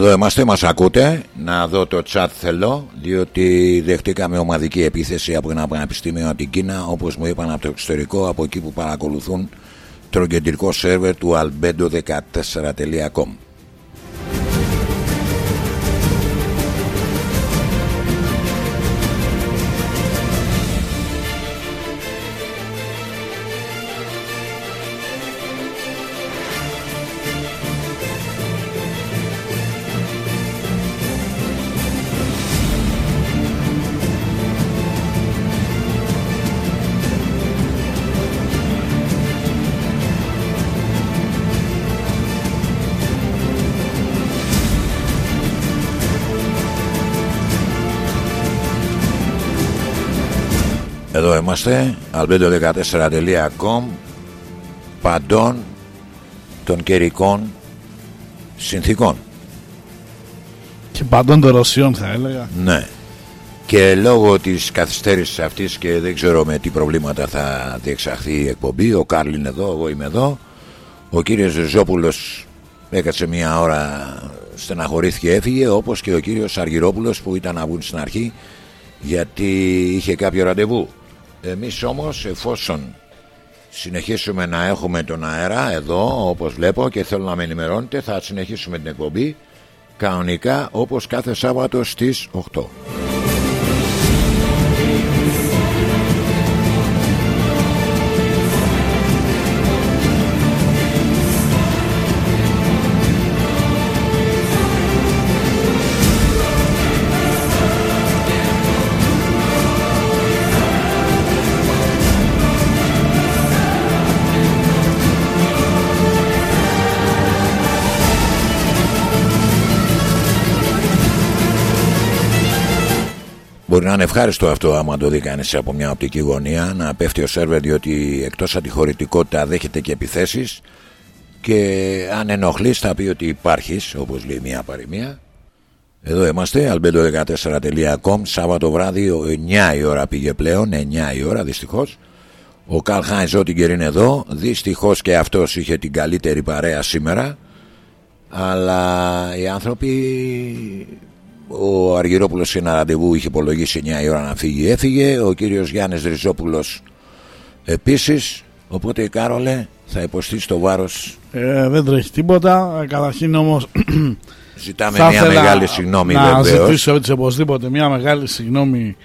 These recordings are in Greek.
Εδώ είμαστε, μας ακούτε. Να δω το chat θέλω Διότι δεχτήκαμε ομαδική επίθεση Από ένα πανεπιστήμιο από την Κίνα Όπως μου είπαν από το εξωτερικό Από εκεί που παρακολουθούν Το κεντρικό σερβερ του albedo14.com είμαστε albedo14.com Παντών των καιρικών συνθήκων. Και παντών των Ρωσιών θα έλεγα. Ναι. Και λόγω της καθυστέρησης αυτής και δεν ξέρω με τι προβλήματα θα διεξαχθεί η εκπομπή Ο Κάρλ είναι εδώ, εγώ είμαι εδώ. Ο κύριος Ριζόπουλος έκατσε μια ώρα στεναχωρήθηκε έφυγε Όπως και ο κύριος Αργυρόπουλος που ήταν να βγουν στην αρχή γιατί είχε κάποιο ραντεβού εμείς όμως εφόσον συνεχίσουμε να έχουμε τον αέρα εδώ όπως βλέπω και θέλω να με ενημερώνετε θα συνεχίσουμε την εκπομπή κανονικά όπως κάθε Σάββατο στις 8. Μπορεί να είναι ευχάριστο αυτό άμα το δει κανείς από μια οπτική γωνία να πέφτει ο σερβερ διότι εκτός αντιχωρητικότητα δέχεται και επιθέσεις. Και αν ενοχλείς θα πει ότι υπάρχεις όπως λέει μια παροιμία. Εδώ είμαστε albedo14.com Σάββατο βράδυ 9 η ώρα πήγε πλέον 9 η ώρα δυστυχώς. Ο Καλ Χάινς Ότιγκερ είναι εδώ. Δυστυχώς και αυτός είχε την καλύτερη παρέα σήμερα. Αλλά οι άνθρωποι ο Αργυρόπουλος σε ένα ραντεβού είχε υπολογίσει 9 η ώρα να φύγει, έφυγε. Ο κύριος Γιάννης Ριζόπουλος επίσης. Οπότε, Κάρολε, θα υποστείς το βάρος. ε, Δεν τρέχει τίποτα. Καταρχήν όμως. Ζητάμε μια μεγάλη συγγνώμη, Να βεβαίως. ζητήσω έτσι οπωσδήποτε μια μεγάλη συγγνώμη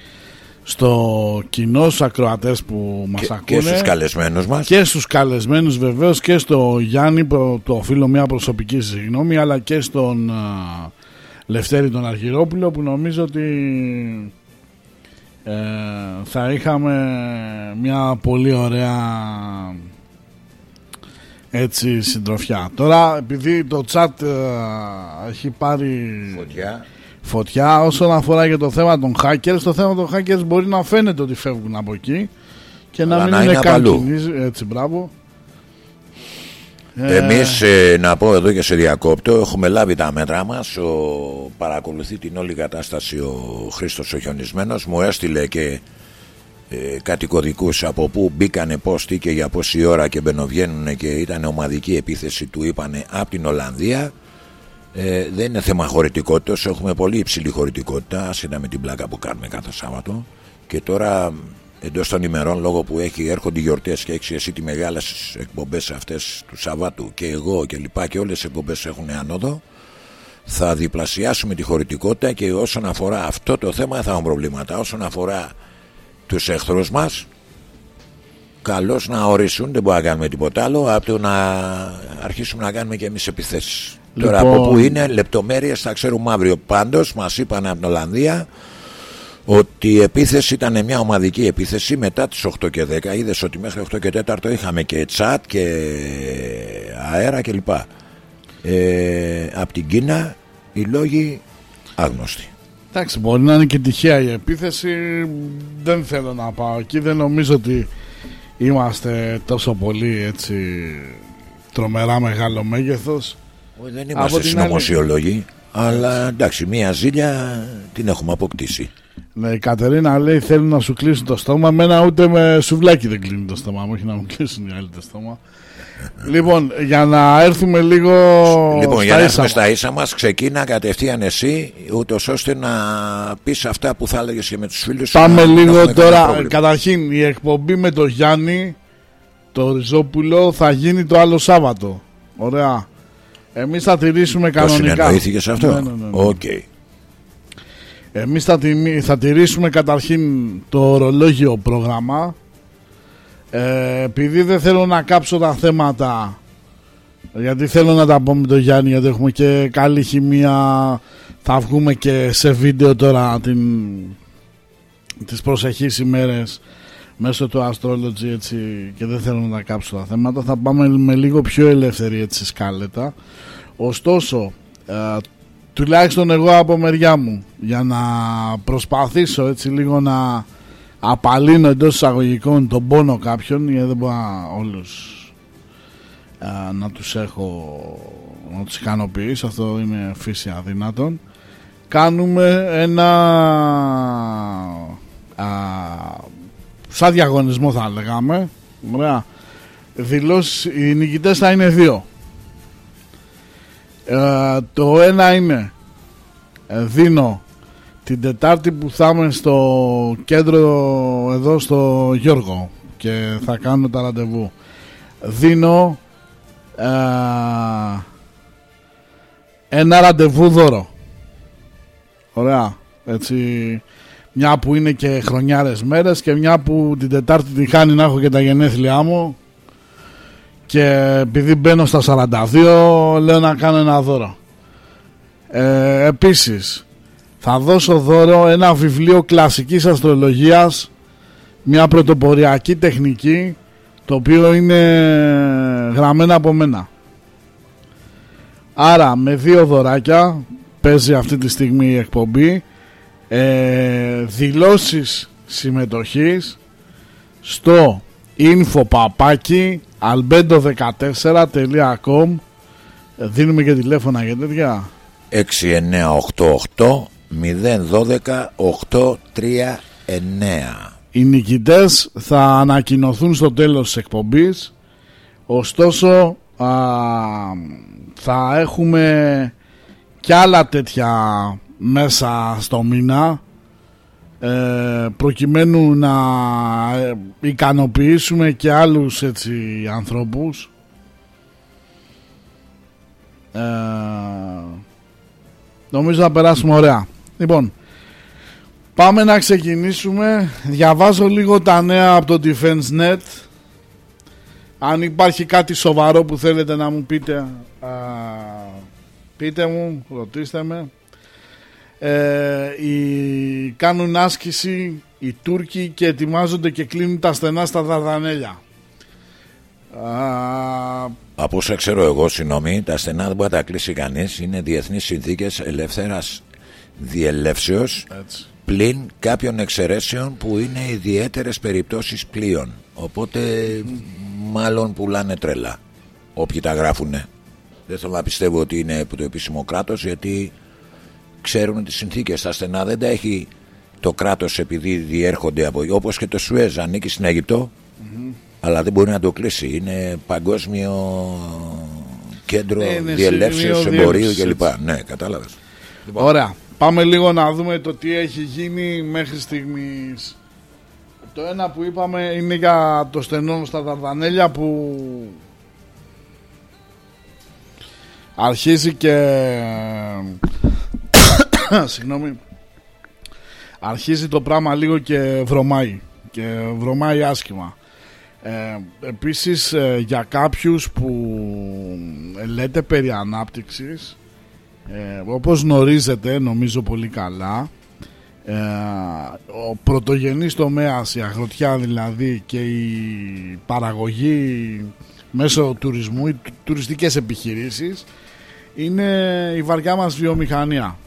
στο κοινό, στους ακροατές που μας Και, ακούνε. και στους καλεσμένους μας. Και στους καλεσμένους βεβαίως και στο Γιάννη που το οφείλω μια προσωπική συγγνώμη αλλά και στον α, Λευτέρη τον Αργυρόπουλο που νομίζω ότι ε, θα είχαμε μια πολύ ωραία έτσι συντροφιά. Τώρα επειδή το chat ε, έχει πάρει Φωτιά. φωτιά όσον αφορά και το θέμα των hackers το θέμα των hackers μπορεί να φαίνεται ότι φεύγουν από εκεί και να Αλλά μην να είναι, είναι καν απαλού. κινήσεις. έτσι μπράβο Ε, Εμείς ε, να πω εδώ και σε διακόπτω Έχουμε λάβει τα μέτρα μας. Ο, Παρακολουθεί την όλη κατάσταση Ο Χρήστος ο Χιονισμένος. Μου έστειλε και ε, κάτι κωδικούς από πού μπήκανε πώς τι και για πόση ώρα και μπαινοβγαίνουν και ήταν ομαδική επίθεση του είπανε από την Ολλανδία ε, δεν είναι θέμα χωρητικότητας έχουμε πολύ υψηλή χωρητικότητα άσχετα με την πλάκα που κάνουμε κάθε Σάββατο. Και τώρα εντός των ημερών λόγω που έχει, έρχονται οι γιορτές και έχεις εσύ τι μεγάλες εκπομπές αυτές του Σαββάτου και εγώ και λοιπά και όλες οι εκπομπές έχουν ανόδο θα διπλασιάσουμε τη χωρητικότητα και όσον αφορά αυτό το θέμα θα έχουμε προβλήματα. Όσον αφορά τους εχθρούς μας καλώς να ορίσουν δεν μπορούμε να κάνουμε τίποτα άλλο από το να αρχίσουμε να κάνουμε και εμείς επιθέσεις. Τώρα Λοιπόν. από που είναι λεπτομέρειες θα ξέρουμε αύριο. Πάντως μας είπαν από την Ολλανδία ότι η επίθεση ήταν μια ομαδική επίθεση μετά τις 8 και 10 είδες ότι μέχρι 8 και 4 είχαμε και τσάτ και αέρα κλπ ε, από την Κίνα οι λόγοι άγνωστοι Εντάξει, μπορεί να είναι και τυχαία η επίθεση. Δεν θέλω να πάω εκεί. Δεν νομίζω ότι είμαστε τόσο πολύ έτσι τρομερά μεγάλο μέγεθος. Όχι, δεν Από είμαστε την συνωμοσιολόγοι αλλά εντάξει μια ζήλια την έχουμε αποκτήσει Ναι, η Κατερίνα λέει θέλουν να σου κλείσουν το στόμα. Μένα ούτε με σουβλάκι δεν κλείνει το στόμα μου. Όχι να μου κλείσουν οι άλλοι το στόμα. λοιπόν, για να έρθουμε λίγο. Λοιπόν, για να έρθουμε στα ίσα μας, ξεκίνα κατευθείαν εσύ, ούτως ώστε να πεις αυτά που θα έλεγες και με τους φίλους σου. Πάμε λίγο τώρα. Καταρχήν, η εκπομπή με τον Γιάννη, το Ριζόπουλο, θα γίνει το άλλο Σάββατο. Ωραία. Εμείς θα τηρήσουμε κανονικά. Το συνεννοήθηκε αυτό; Ναι, ναι, ναι. ναι. Okay. Εμείς θα, θα τηρήσουμε καταρχήν το ορολόγιο πρόγραμμα. Ε, επειδή δεν θέλω να κάψω τα θέματα γιατί θέλω να τα πω με τον Γιάννη γιατί έχουμε και καλή χημεία θα βγούμε και σε βίντεο τώρα την, τις προσεχείς ημέρες μέσω του Astrology έτσι και δεν θέλω να τα κάψω τα θέματα. Θα πάμε με λίγο πιο ελεύθερη έτσι σκάλετα. Ωστόσο ε, τουλάχιστον εγώ από μεριά μου. Για να προσπαθήσω έτσι λίγο να απαλύνω εντός εισαγωγικών τον πόνο κάποιον γιατί δεν μπορώ όλους να τους έχω να τους ικανοποιήσω. Αυτό είναι φύση αδύνατον. Κάνουμε ένα α, σαν διαγωνισμό θα λέγαμε. Ωραία. Δηλώσεις, οι νικητές θα είναι δύο ε, το ένα είναι ε, δίνω την Τετάρτη που θα είμαι στο κέντρο εδώ στο Γιώργο και θα κάνω τα ραντεβού. Δίνω ε, ένα ραντεβού δώρο. Ωραία έτσι μια που είναι και χρονιάρες μέρες και μια που την Τετάρτη τη χάνει να έχω και τα γενέθλιά μου και επειδή μπαίνω στα 42 λέω να κάνω ένα δώρο. Ε, επίσης θα δώσω δώρο ένα βιβλίο κλασικής αστρολογίας μια πρωτοποριακή τεχνική το οποίο είναι γραμμένα από μένα. Άρα με δύο δωράκια παίζει αυτή τη στιγμή η εκπομπή ε, δηλώσεις συμμετοχής στο info παπάκι albedo14.com Δίνουμε και τηλέφωνα για τέτοια. 6988 012 839 Οι νικητές θα ανακοινωθούν στο τέλος της εκπομπής. Ωστόσο α, θα έχουμε και άλλα τέτοια μέσα στο μήνα. ε, προκειμένου να ε, ικανοποιήσουμε και άλλους έτσι ανθρώπους. Ε, νομίζω θα περάσουμε ωραία. Λοιπόν πάμε να ξεκινήσουμε. Διαβάζω λίγο τα νέα από το Defense Net. Αν υπάρχει κάτι σοβαρό που θέλετε να μου πείτε πείτε μου, ρωτήστε με ε, οι, κάνουν άσκηση οι Τούρκοι και ετοιμάζονται και κλείνουν τα στενά στα Δαρδανέλια. Από όσο ξέρω εγώ, συγγνώμη, τα στενά δεν μπορεί να τα κλείσει κανείς. Είναι διεθνείς συνθήκες ελεύθερα διελεύσεως πλην κάποιων εξαιρέσεων που είναι ιδιαίτερες περιπτώσεις πλοίων. Οπότε μάλλον πουλάνε τρέλα. Όποιοι τα γράφουν. Δεν θέλω να πιστεύω ότι είναι από το επίσημο κράτος γιατί ξέρουν τις συνθήκες τα στενά δεν τα έχει το κράτος επειδή διέρχονται από όπως και το Σουέζ ανήκει στην αιγυπτο αλλά δεν μπορεί να το κλείσει. Είναι παγκόσμιο κέντρο ναι, διελεύσεως εμπορίου κλπ. ναι κατάλαβες. Λοιπόν. Ωραία. Πάμε λίγο να δούμε το τι έχει γίνει μέχρι στιγμής. Το ένα που είπαμε είναι για το στενό στα Δαρδανέλια που αρχίζει και Συγγνώμη. Αρχίζει το πράγμα λίγο και βρωμάει. Και βρωμάει άσχημα. Ε, επίσης ε, για κάποιους που λέτε περί ανάπτυξης ε, όπως γνωρίζετε νομίζω πολύ καλά ε, ο πρωτογενής τομέας η αγροτιά δηλαδή και η παραγωγή μέσω τουρισμού οι τουριστικές επιχειρήσεις είναι η βαριά μας βιομηχανία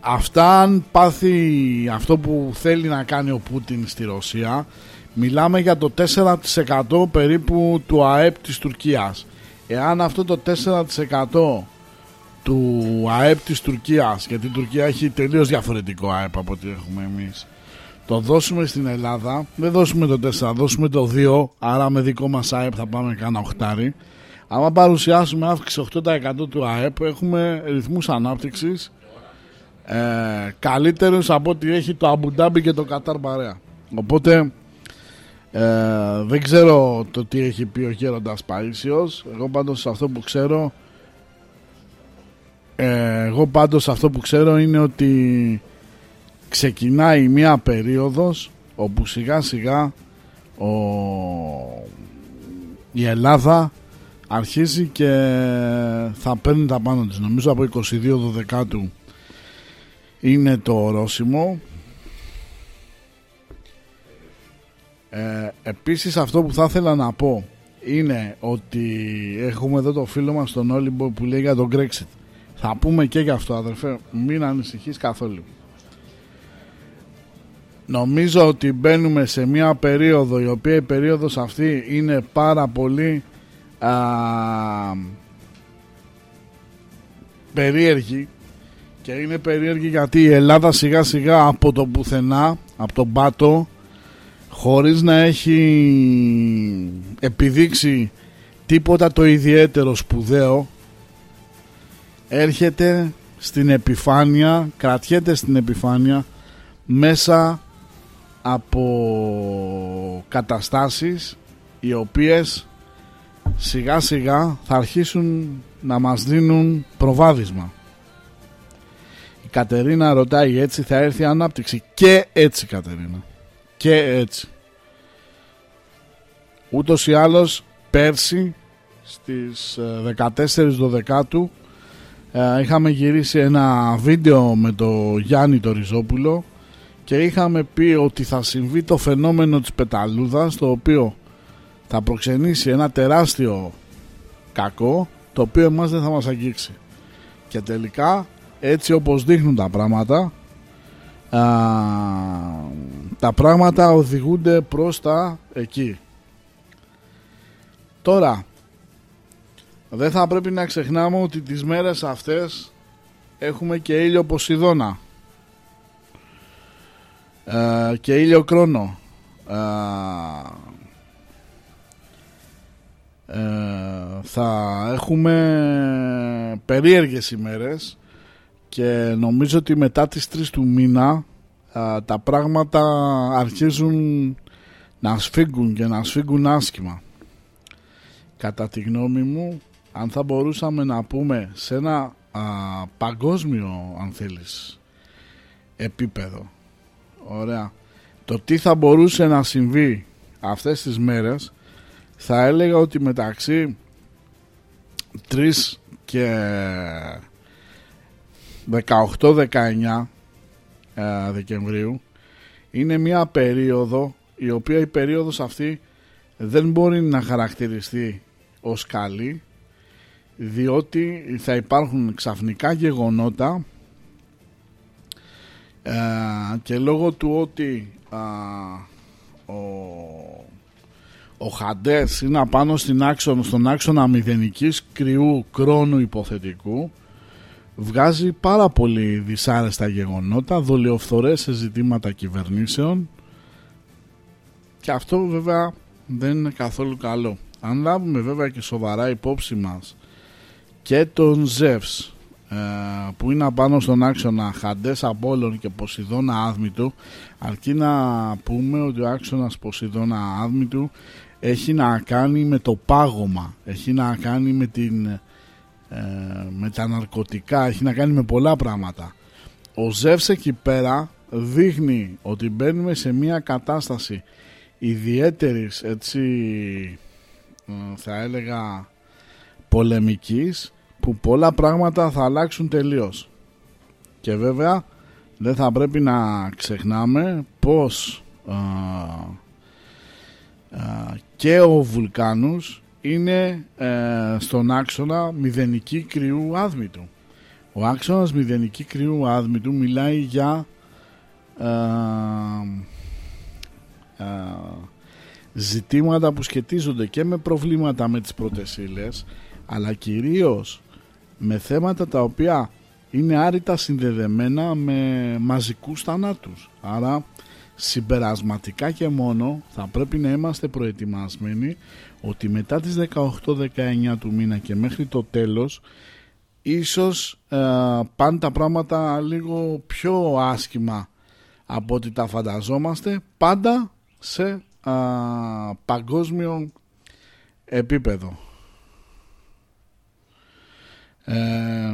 αυτά αν πάθει αυτό που θέλει να κάνει ο Πούτιν στη Ρωσία μιλάμε για το 4% περίπου του ΑΕΠ της Τουρκίας. Εάν αυτό το 4% του ΑΕΠ της Τουρκίας γιατί η Τουρκία έχει τελείως διαφορετικό ΑΕΠ από ό,τι έχουμε εμείς το δώσουμε στην Ελλάδα δεν δώσουμε το 4, θα δώσουμε το 2 άρα με δικό μας ΑΕΠ θα πάμε κάνα οχτάρι άμα παρουσιάσουμε αύξηση 8% του ΑΕΠ έχουμε ρυθμούς ανάπτυξης ε, καλύτερους από ό,τι έχει το Αμπουντάμπι και το Κατάρ Μπαρέα οπότε ε, δεν ξέρω το τι έχει πει ο Γέροντας Παΐσιος. Εγώ πάντως αυτό που ξέρω ε, εγώ πάντως αυτό που ξέρω είναι ότι ξεκινάει μια περίοδος όπου σιγά σιγά ο... η Ελλάδα αρχίζει και θα παίρνει τα πάνω της. Νομίζω από 22 Δεκάτου είναι το ορόσημο. Ε, επίσης αυτό που θα ήθελα να πω είναι ότι έχουμε εδώ το φίλο μας τον Όλυμπο που λέει για τον Brexit. Θα πούμε και για αυτό αδερφέ Μην ανησυχείς καθόλου. Νομίζω ότι μπαίνουμε σε μια περίοδο Η οποία η περίοδος αυτή είναι πάρα πολύ α, Περίεργη Και είναι περίεργη γιατί η Ελλάδα σιγά σιγά από το πουθενά Από τον πάτο Χωρίς να έχει επιδείξει τίποτα το ιδιαίτερο σπουδαίο έρχεται στην επιφάνεια, κρατιέται στην επιφάνεια μέσα από καταστάσεις οι οποίες σιγά σιγά θα αρχίσουν να μας δίνουν προβάδισμα. Η Κατερίνα ρωτάει έτσι θα έρθει η ανάπτυξη; Και έτσι Κατερίνα και έτσι. Ούτως ή άλλως πέρσι στις 14 Δεκάτου ε, είχαμε γυρίσει ένα βίντεο με το Γιάννη το Ριζόπουλο και είχαμε πει ότι θα συμβεί το φαινόμενο της πεταλούδας το οποίο θα προξενήσει ένα τεράστιο κακό το οποίο εμάς δεν θα μας αγγίξει. Και τελικά έτσι όπως δείχνουν τα πράγματα α, τα πράγματα οδηγούνται προς τα εκεί. Τώρα δεν θα πρέπει να ξεχνάμε ότι τις μέρες αυτές έχουμε και ήλιο Ποσειδώνα. Ε, και ήλιο Κρόνο. Ε, ε, θα έχουμε περίεργες ημέρες και νομίζω ότι μετά τις 3 του μήνα ε, τα πράγματα αρχίζουν να σφίγγουν και να σφίγγουν άσχημα. Κατά τη γνώμη μου αν θα μπορούσαμε να πούμε σε ένα παγκόσμιο αν θέλεις επίπεδο ωραία το τι θα μπορούσε να συμβεί αυτές τις μέρες θα έλεγα ότι μεταξύ 3 και 18-19 ε, Δεκεμβρίου είναι μια περίοδο η οποία η περίοδος αυτή δεν μπορεί να χαρακτηριστεί ως καλή διότι θα υπάρχουν ξαφνικά γεγονότα ε, και λόγω του ότι ο, ο Χαντές είναι απάνω στην άξονα, στον άξονα μηδενικής κρυού κρόνου υποθετικού βγάζει πάρα πολύ δυσάρεστα γεγονότα, δολιοφθορές σε ζητήματα κυβερνήσεων και αυτό βέβαια δεν είναι καθόλου καλό. Αν λάβουμε βέβαια και σοβαρά υπόψη μας και τον Ζεύς ε, που είναι απάνω στον άξονα Χαντές Απόλλων και Ποσειδώνα Άδμητου αρκεί να πούμε ότι ο άξονας Ποσειδώνα Άδμητου έχει να κάνει με το πάγωμα έχει να κάνει με, την, ε, με τα ναρκωτικά έχει να κάνει με πολλά πράγματα. Ο Ζεύς εκεί πέρα δείχνει ότι μπαίνουμε σε μια κατάσταση ιδιαίτερης έτσι ε, θα έλεγα πολεμικής που πολλά πράγματα θα αλλάξουν τελείως. Και βέβαια δεν θα πρέπει να ξεχνάμε πως α, και ο Βουλκάνους είναι ε, στον άξονα μηδενική κρυού άδμητου ο άξονας μηδενική κρυού άδμητου μιλάει για ζητήματα που σχετίζονται και με προβλήματα με τις πρώτες αλλά κυρίως με θέματα τα οποία είναι άρρητα συνδεδεμένα με μαζικούς θανάτους. Άρα συμπερασματικά και μόνο θα πρέπει να είμαστε προετοιμασμένοι ότι μετά τις 18-19 του μήνα και μέχρι το τέλος ίσως ε, πάνε τα πράγματα λίγο πιο άσχημα από ό,τι τα φανταζόμαστε πάντα σε παγκόσμιο επίπεδο. Ε,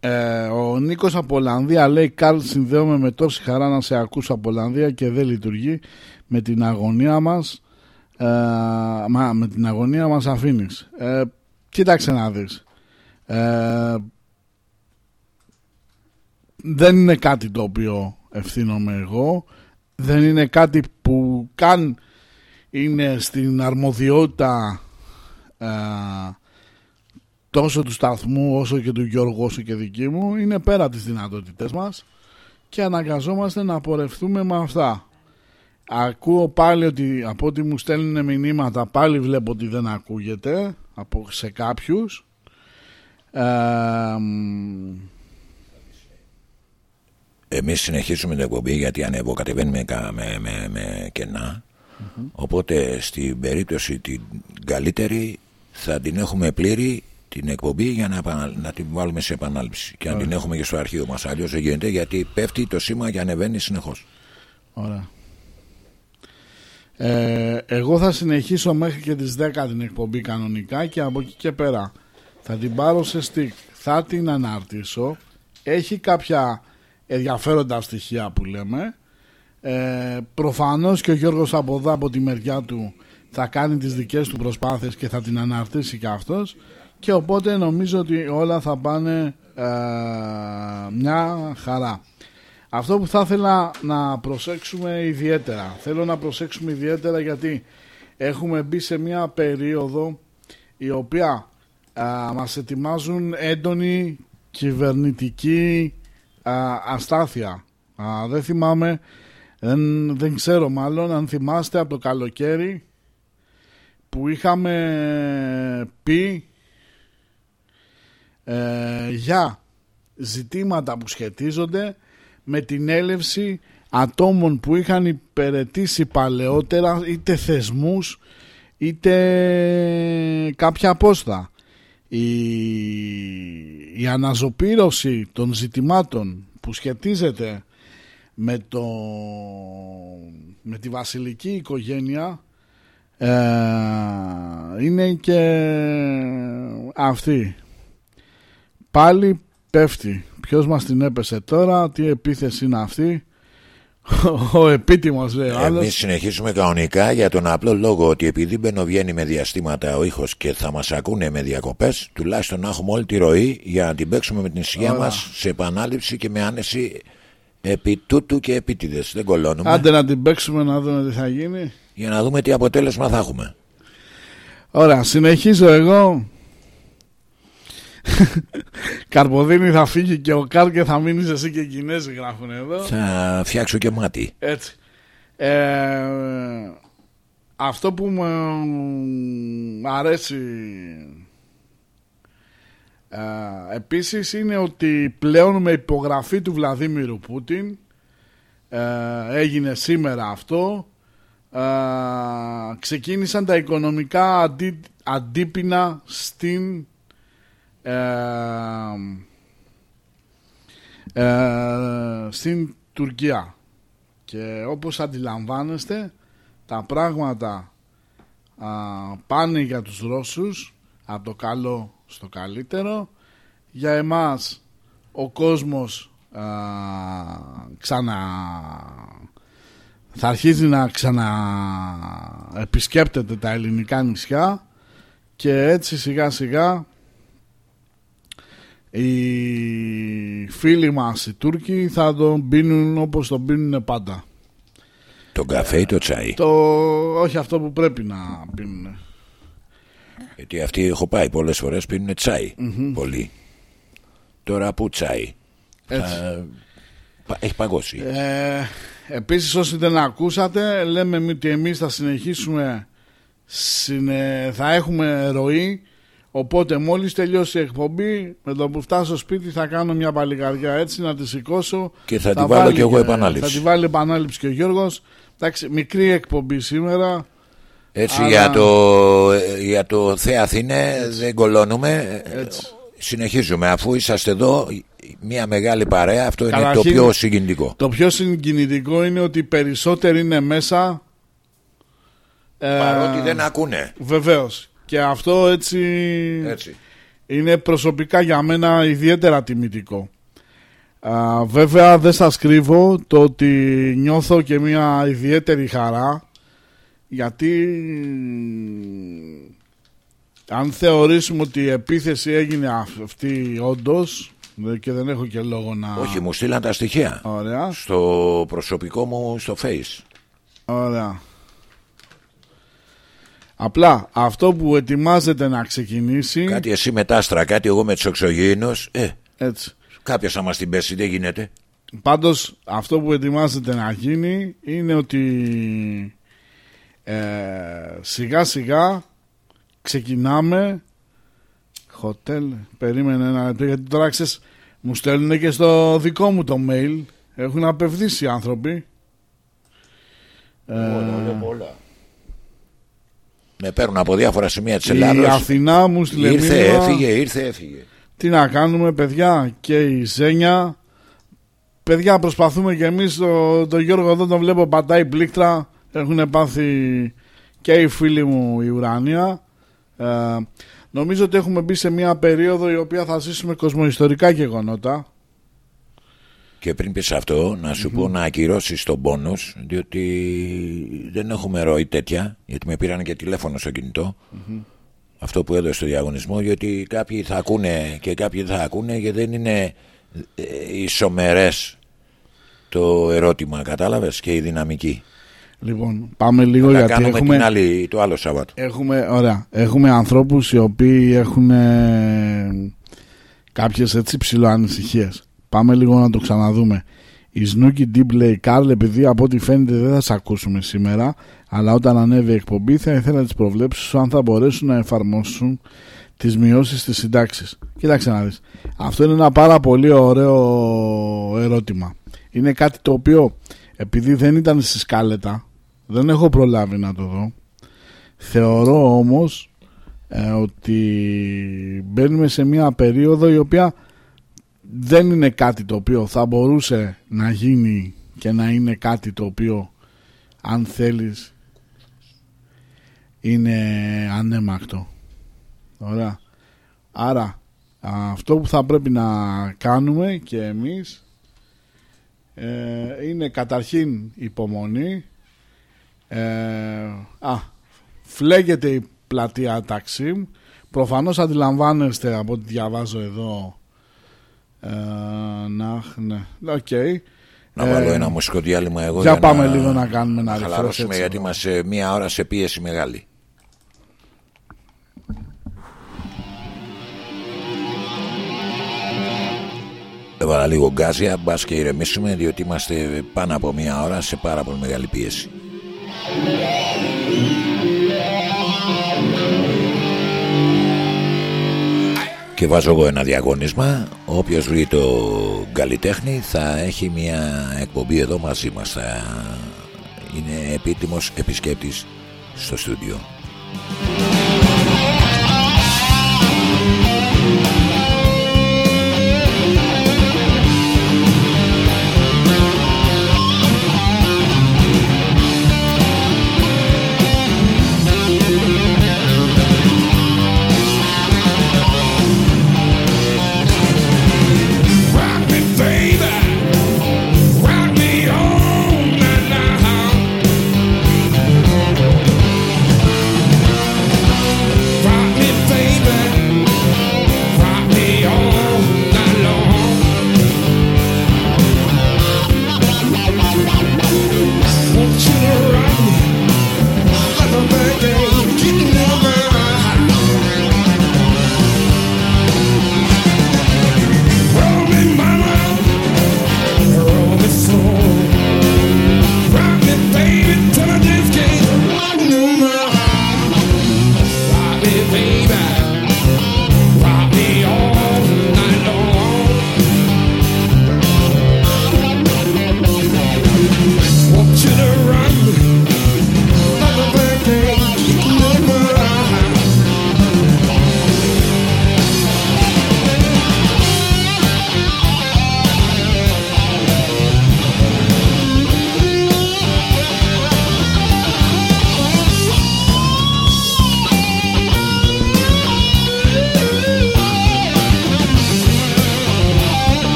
ε, ο Νίκος από Ολλανδία λέει Καρλ συνδέομαι με τόση χαρά να σε ακούσω από Ολλανδία και δεν λειτουργεί. Με την αγωνία μας ε, μα, με την αγωνία μας αφήνεις ε, κοίταξε να δεις. Ε, δεν είναι κάτι το οποίο ευθύνομαι εγώ. Δεν είναι κάτι που καν είναι στην αρμοδιότητα ε, τόσο του σταθμού όσο και του Γιώργου όσο και δική μου είναι πέρα τις δυνατότητες μας και αναγκαζόμαστε να πορευτούμε με αυτά. Ακούω πάλι ότι από ό,τι μου στέλνουν μηνύματα πάλι βλέπω ότι δεν ακούγεται από, σε κάποιους. Ε, εμείς συνεχίσουμε την εκπομπή γιατί ανέβω κατεβαίνουμε με, με, με κενά. Οπότε στην περίπτωση την καλύτερη θα την έχουμε πλήρη την εκπομπή για να, να την βάλουμε σε επανάληψη. Και να την έχουμε και στο αρχείο μας αλλιώς δεν γίνεται γιατί πέφτει το σήμα και ανεβαίνει συνεχώς. Ωραία. Ε, εγώ θα συνεχίσω μέχρι και τις 10 την εκπομπή κανονικά και από εκεί και πέρα. Θα την πάρω σε stick θα την αναρτήσω. Έχει κάποια ενδιαφέροντα στοιχεία που λέμε. Ε, προφανώς και ο Γιώργος από εδώ από τη μεριά του θα κάνει τις δικές του προσπάθειες και θα την αναρτήσει και αυτός και οπότε νομίζω ότι όλα θα πάνε ε, μια χαρά. Αυτό που θα ήθελα να προσέξουμε ιδιαίτερα, θέλω να προσέξουμε ιδιαίτερα γιατί έχουμε μπει σε μια περίοδο η οποία ε, μας ετοιμάζουν έντονη κυβερνητική αστάθεια. Α, δεν θυμάμαι, δεν, δεν ξέρω μάλλον αν θυμάστε από το καλοκαίρι που είχαμε πει ε, για ζητήματα που σχετίζονται με την έλευση ατόμων που είχαν υπηρετήσει παλαιότερα είτε θεσμούς είτε κάποια απόστα. Η, η αναζωπήρωση των ζητημάτων που σχετίζεται με, το, με τη βασιλική οικογένεια ε, είναι και αυτή πάλι πέφτει ποιος μας την έπεσε τώρα τι επίθεση είναι αυτή ο επίτιμος λέει. Εμείς συνεχίσουμε κανονικά για τον απλό λόγο ότι επειδή μπαινοβγαίνει με διαστήματα ο ήχος και θα μας ακούνε με διακοπές, τουλάχιστον να έχουμε όλη τη ροή για να την παίξουμε με την ησυχία μας σε επανάληψη και με άνεση επί τούτου και επίτηδες. Δεν κολώνουμε. Άντε να την παίξουμε να δούμε τι θα γίνει. Για να δούμε τι αποτέλεσμα θα έχουμε. Ωραία, συνεχίζω εγώ. Καρποδίνη θα φύγει και ο Καρ και θα μείνεις εσύ και οι Κινέζοι γράφουν εδώ. Θα φτιάξω και μάτι. Έτσι. Ε, αυτό που μου αρέσει ε, επίσης είναι ότι πλέον με υπογραφή του Βλαδίμηρου Πούτιν ε, έγινε σήμερα αυτό ε, ξεκίνησαν τα οικονομικά αντί, αντίπεινα στην ε, στην Τουρκία. Και όπως αντιλαμβάνεστε τα πράγματα πάνε για τους Ρώσους από το καλό στο καλύτερο. Για εμάς ο κόσμος α, ξανα θα αρχίζει να ξανα επισκέπτεται τα ελληνικά νησιά. Και έτσι σιγά σιγά οι φίλοι μας οι Τούρκοι θα τον πίνουν όπως τον πίνουν πάντα. Το καφέ ή το τσάι; Το... Όχι αυτό που πρέπει να πίνουν. Γιατί αυτοί έχω πάει πολλές φορές πίνουν τσάι. Πολύ. Τώρα που τσάι; Θα... Έχει παγώσει. Ε, επίσης όσοι δεν ακούσατε λέμε ότι εμείς θα συνεχίσουμε θα έχουμε ροή Οπότε μόλις τελειώσει η εκπομπή Με το που φτάσω σπίτι θα κάνω μια παλικαριά έτσι Να τη σηκώσω. Και θα, θα τη βάλω και εγώ επανάληψη. Θα τη βάλει επανάληψη και ο Γιώργος. Εντάξει μικρή εκπομπή σήμερα. Έτσι για, το, για το Θεαθήνε Δεν κολώνουμε. Έτσι. Συνεχίζουμε αφού είσαστε εδώ μια μεγάλη παρέα. Αυτό είναι το πιο συγκινητικό. Το πιο συγκινητικό είναι ότι περισσότεροι είναι μέσα. Παρότι ε, δεν ακούνε. Βεβαίως και αυτό έτσι, έτσι. είναι προσωπικά για μένα ιδιαίτερα τιμητικό. Α, βέβαια δεν σας κρύβω το ότι νιώθω και μια ιδιαίτερη χαρά γιατί αν θεωρήσουμε ότι η επίθεση έγινε αυτή όντως και δεν έχω και λόγο να... Όχι, μου στείλαν τα στοιχεία. Ωραία. Στο προσωπικό μου στο face. Ωραία. Απλά αυτό που ετοιμάζεται να ξεκινήσει. Κάτι εσύ με άστρα, κάτι εγώ με τους εξωγήινους. Ε, Έτσι. Κάποιος θα μας την πέσει, δεν γίνεται. Πάντως αυτό που ετοιμάζεται να γίνει είναι ότι ε, σιγά σιγά ξεκινάμε. Χοτέλ, περίμενε ένα λεπτό γιατί τώρα ξέρεις, μου στέλνουν και στο δικό μου το mail. Έχουν απευθύσει οι άνθρωποι. Όλα, όλα. Με παίρνουν από διάφορα σημεία της Ελλάδα. Η Αθηνά μου στη Ήρθε, έφυγε, ήρθε, έφυγε. Τι να κάνουμε, παιδιά, και η Ζένια. Παιδιά, προσπαθούμε και εμείς. Τον το Γιώργο εδώ τον βλέπω πατάει πλήκτρα. Έχουν πάθει και οι φίλοι μου η ουράνια. Ε, νομίζω ότι έχουμε μπει σε μια περίοδο η οποία θα ζήσουμε κοσμοϊστορικά γεγονότα. Και πριν πεις αυτό, να σου πω να ακυρώσεις τον πόνος, διότι δεν έχουμε ροή τέτοια. Γιατί με πήραν και τηλέφωνο στο κινητο Αυτό που έδωσε στο διαγωνισμό, γιατί κάποιοι θα ακούνε και κάποιοι δεν θα ακούνε, γιατί δεν είναι ε, ισομερές το ερώτημα, κατάλαβες και η δυναμική. Λοιπόν, πάμε λίγο θα γιατί κάνουμε έχουμε... την άλλη, το άλλο Σάββατο. Έχουμε, ωραία, έχουμε ανθρώπους οι οποίοι έχουν ε, κάποιες έτσι ψηλοανησυχίες. Πάμε λίγο να το ξαναδούμε. Η Snooki Deep λέει Καρλ, επειδή από ό,τι φαίνεται δεν θα σε ακούσουμε σήμερα, αλλά όταν ανέβει η εκπομπή θα ήθελα τις προβλέψεις σου αν θα μπορέσουν να εφαρμόσουν τις μειώσεις στι συντάξεις. Κοίταξε να δεις. Αυτό είναι ένα πάρα πολύ ωραίο ερώτημα. Είναι κάτι το οποίο επειδή δεν ήταν στη σκάλετα, δεν έχω προλάβει να το δω. Θεωρώ όμως ε, ότι μπαίνουμε σε μια περίοδο η οποία δεν είναι κάτι το οποίο θα μπορούσε να γίνει και να είναι κάτι το οποίο αν θέλεις είναι ανέμακτο. Ωραία. Άρα αυτό που θα πρέπει να κάνουμε και εμείς ε, είναι καταρχήν υπομονή. Ε, α, φλέγεται η πλατεία Ταξίμ. Προφανώς αντιλαμβάνεστε από ό,τι διαβάζω εδώ ε, να, ναι. Okay. Να ε, βάλω ένα μουσικό διάλειμμα εγώ για, για πάμε να, λίγο να κάνουμε ένα να χαλαρώσουμε γιατί είμαστε μία ώρα σε πίεση μεγάλη. Έβαλα λίγο γκάζια, μπας και ηρεμήσουμε, διότι είμαστε πάνω από μία ώρα σε πάρα πολύ μεγάλη πίεση. Και βάζω εγώ ένα διαγωνίσμα. Όποιος βρει το καλλιτέχνη θα έχει μια εκπομπή εδώ μαζί μας. Θα είναι επίτιμος επισκέπτης στο στούντιο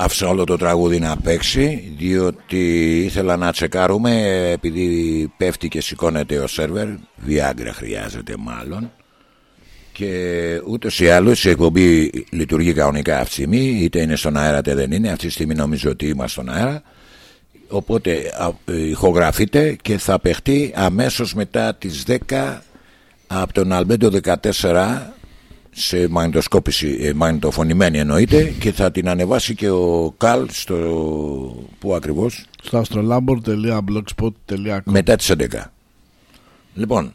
Άφησα όλο το τραγούδι να παίξει διότι ήθελα να τσεκάρουμε επειδή πέφτει και σηκώνεται ο σερβερ Viagra χρειάζεται μάλλον. Και ούτως ή άλλως η εκπομπή λειτουργεί κανονικά αυτή τη στιγμή είτε είναι στον αέρα είτε δεν είναι. Αυτή τη στιγμή νομίζω ότι είμαστε στον αέρα. Οπότε ε, ηχογραφείται και θα παιχτεί αμέσως μετά τις 10 από τον Αλμπέντο 14 σε μαγνητοσκόπηση, ε, μαγνητοφωνημένη εννοείται και θα την ανεβάσει και ο Καλ στο που ακριβώς; Στο astrolabor.blogspot.com μετά τις 11 λοιπόν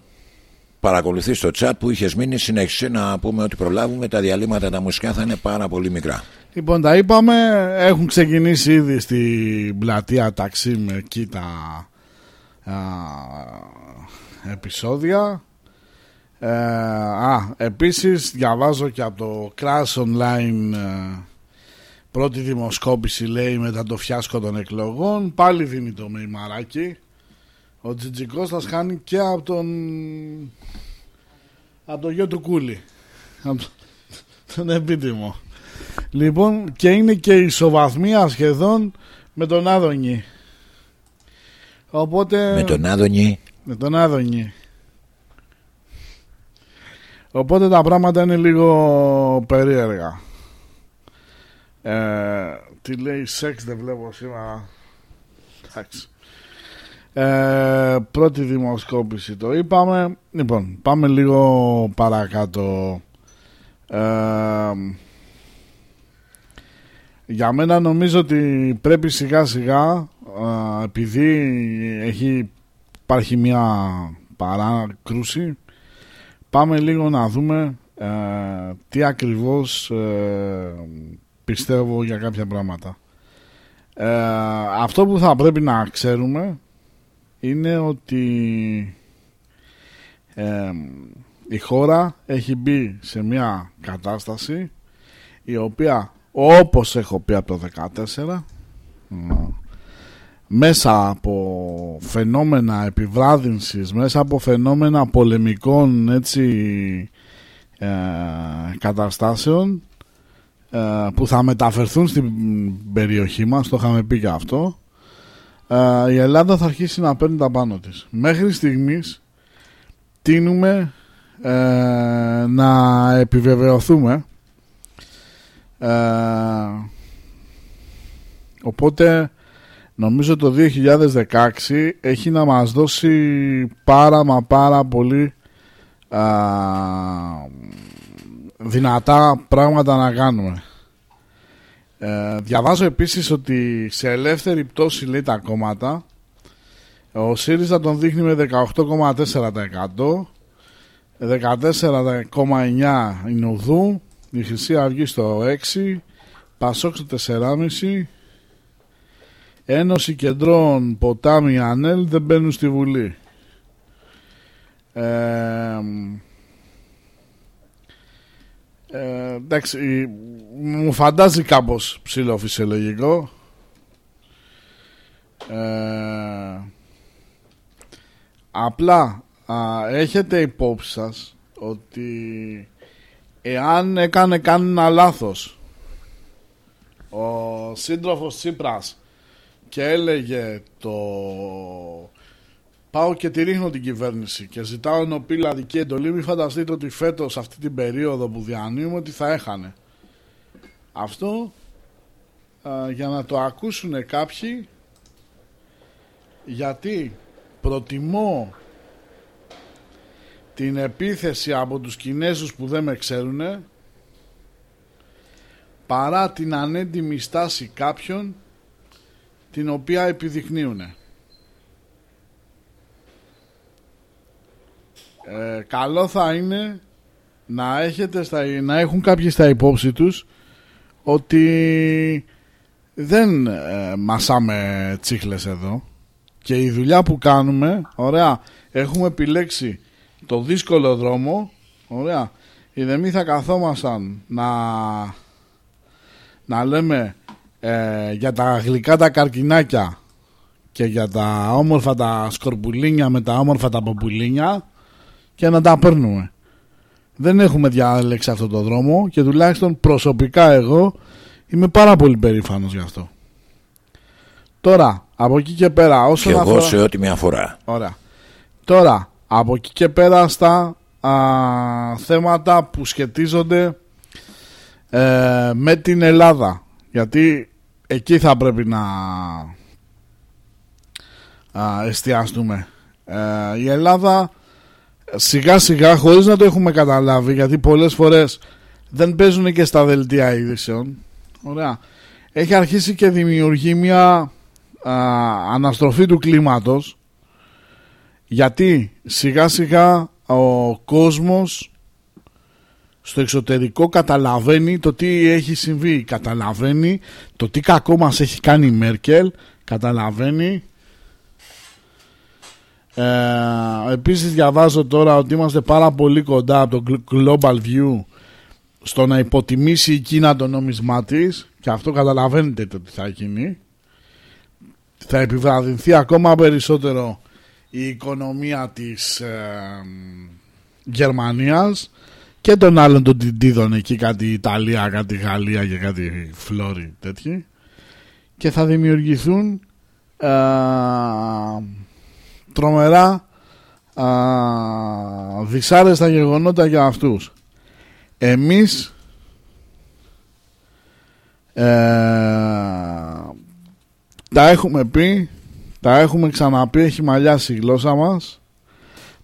παρακολουθείς το chat που είχες μείνει συνέχισε να πούμε ότι προλάβουμε. Τα διαλύματα τα μουσικά θα είναι πάρα πολύ μικρά. Λοιπόν τα είπαμε έχουν ξεκινήσει ήδη στην πλατεία Ταξίμ εκεί τα α, επεισόδια ε, α, επίσης διαβάζω και από το Crash Online ε, πρώτη δημοσκόπηση λέει μετά το φιάσκο των εκλογών. Πάλι δίνει το μεϊμαράκι. Ο Τζιτζικός θα χάνει και από τον από το γιο του Κούλη. Από τον επίτιμο. Λοιπόν και είναι και ισοβαθμία σχεδόν με τον Άδωνη. Οπότε με τον Άδωνη. Με τον Άδωνη Οπότε τα πράγματα είναι λίγο περίεργα. Ε, τι λέει σεξ δεν βλέπω σήμερα. Εντάξει. Ε, πρώτη δημοσκόπηση το είπαμε. Λοιπόν, πάμε λίγο παρακάτω. Ε, για μένα νομίζω ότι πρέπει σιγά σιγά επειδή έχει υπάρχει μια παράκρουση πάμε λίγο να δούμε ε, τι ακριβώς ε, πιστεύω για κάποια πράγματα. Ε, αυτό που θα πρέπει να ξέρουμε είναι ότι η χώρα έχει μπει σε μια κατάσταση η οποία όπως έχω πει από το 2014 μέσα από φαινόμενα επιβράδυνσης, μέσα από φαινόμενα πολεμικών έτσι, ε, καταστάσεων ε, που θα μεταφερθούν στην περιοχή μας, το είχαμε πει και αυτό, ε, η Ελλάδα θα αρχίσει να παίρνει τα πάνω της. Μέχρι στιγμής τίνουμε να επιβεβαιωθούμε οπότε νομίζω το 2016 έχει να μας δώσει πάρα μα πάρα πολύ α, δυνατά πράγματα να κάνουμε. Ε, διαβάζω επίσης ότι σε ελεύθερη πτώση λέει τα κόμματα ο ΣΥΡΙΖΑ τον δείχνει με 18,4% 14,9% η Ουδού η Χρυσή Αυγή στο 6% Πασόκ στο 4,5% Ένωση Κεντρών Ποτάμι Ανέλ δεν μπαίνουν στη Βουλή. Ε, ε, εντάξει, μου φαντάζει κάπως ψηλό φυσιολογικό. Ε, απλά έχετε υπόψη σας ότι εάν έκανε κανένα λάθος ο σύντροφος Τσίπρας και έλεγε το πάω και τη ρίχνω την κυβέρνηση και ζητάω ενωπή λαδική εντολή. Μην φανταστείτε ότι φέτος αυτή την περίοδο που διανύουμε ότι θα έχανε αυτό για να το ακούσουν κάποιοι γιατί προτιμώ την επίθεση από τους Κινέζους που δεν με ξέρουν παρά την ανέντιμη στάση κάποιων την οποία επιδεικνύουν. Ε, καλό θα είναι να, έχετε στα, να έχουν κάποιοι στα υπόψη τους ότι δεν ε, μασάμε τσίχλες εδώ και η δουλειά που κάνουμε, ωραία, έχουμε επιλέξει το δύσκολο δρόμο, ωραία, οι θα καθόμασταν να, να λέμε ε, για τα γλυκά τα καρκινάκια και για τα όμορφα τα σκορπουλίνια με τα όμορφα τα ποπουλίνια και να τα παίρνουμε. Δεν έχουμε διάλεξει αυτό το δρόμο και τουλάχιστον προσωπικά εγώ Είμαι πάρα πολύ περήφανος γι' αυτό. Τώρα, από εκεί και πέρα, όσον και εγώ αφορά... σε ό,τι με αφορά. Ωραία. Τώρα, από εκεί και πέρα στα α, θέματα που σχετίζονται ε, με την Ελλάδα. Γιατί εκεί θα πρέπει να α, εστιαστούμε. Ε, η Ελλάδα σιγά σιγά χωρίς να το έχουμε καταλάβει γιατί πολλές φορές δεν παίζουν και στα δελτία είδησεων Ωραία. έχει αρχίσει και δημιουργεί μια α, αναστροφή του κλίματος γιατί σιγά σιγά ο κόσμος στο εξωτερικό καταλαβαίνει το τι έχει συμβεί. Καταλαβαίνει το τι κακό μας έχει κάνει η Μέρκελ. Καταλαβαίνει. Ε, επίσης διαβάζω τώρα ότι είμαστε πάρα πολύ κοντά από το Global View στο να υποτιμήσει η Κίνα το νόμισμά της. Και αυτό καταλαβαίνετε το τι θα γίνει. Θα επιβραδυνθεί ακόμα περισσότερο η οικονομία της ε, Γερμανίας και των άλλων των τυντίδων εκεί κάτι Ιταλία, κάτι Γαλλία και κάτι Φλόρι τέτοιοι και θα δημιουργηθούν ε, τρομερά α, δυσάρεστα γεγονότα για αυτούς. Εμείς ε, τα έχουμε πει, τα έχουμε ξαναπεί, έχει μαλλιάσει η γλώσσα μας.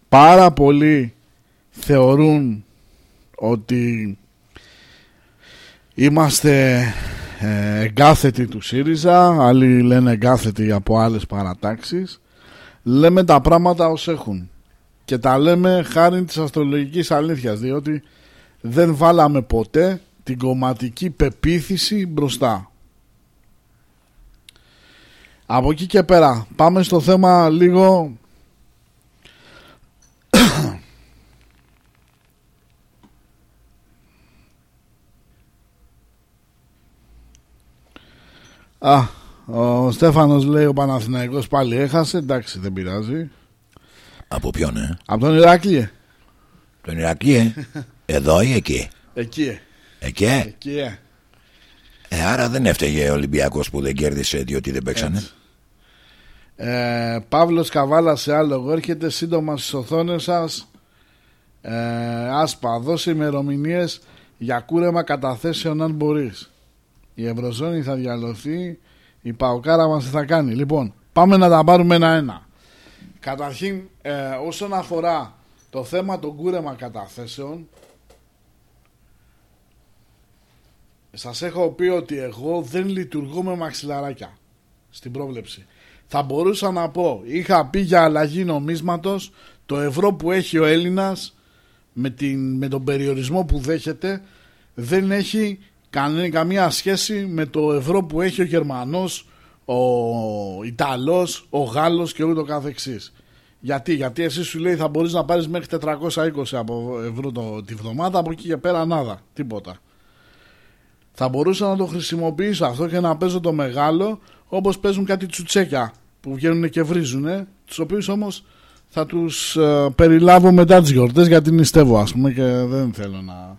Πάρα πολλοί θεωρούν ότι είμαστε ε, εγκάθετοι του ΣΥΡΙΖΑ, άλλοι λένε εγκάθετοι από άλλες παρατάξεις λέμε τα πράγματα ως έχουν και τα λέμε χάρη της αστρολογικής αλήθειας διότι δεν βάλαμε ποτέ την κομματική πεποίθηση μπροστά. Από εκεί και πέρα πάμε στο θέμα λίγο Α, ο Στέφανος λέει ο Παναθηναϊκός πάλι έχασε. Εντάξει, δεν πειράζει. Από ποιον, ε; Από τον Ηράκλειο. Τον Ηράκλειο, Εδώ ή εκεί; Εκεί. Εκεί. Εκεί. Ε, άρα δεν έφταιγε ο Ολυμπιακός που δεν κέρδισε διότι δεν παίξανε. Ε, Παύλος Καβάλας σε άλογο έρχεται σύντομα στις οθόνες σας. Ε, άσπα, δώσε ημερομηνίες για κούρεμα καταθέσεων αν μπορείς. Η Ευρωζώνη θα διαλωθεί η Παοκάρα μας θα κάνει. Λοιπόν, πάμε να τα πάρουμε ένα-ένα. Καταρχήν, ε, όσον αφορά το θέμα των κούρεμα καταθέσεων, σας έχω πει ότι εγώ δεν λειτουργώ με μαξιλαράκια στην πρόβλεψη. Θα μπορούσα να πω, είχα πει για αλλαγή νομίσματος, το ευρώ που έχει ο Έλληνας με, την, με τον περιορισμό που δέχεται δεν έχει καμία σχέση με το ευρώ που έχει ο Γερμανός, ο Ιταλός, ο Γάλλος και ούτω καθεξής. Γιατί, γιατί εσύ σου λέει θα μπορείς να πάρεις μέχρι 420 από ευρώ το, τη βδομάδα, από εκεί και πέρα νάδα, τίποτα. Θα μπορούσα να το χρησιμοποιήσω αυτό και να παίζω το μεγάλο όπως παίζουν κάτι τσουτσέκια που βγαίνουν και βρίζουν, τους οποίους όμως θα τους ε, περιλάβω μετά τις γιορτές γιατί νηστεύω ας πούμε και δεν θέλω να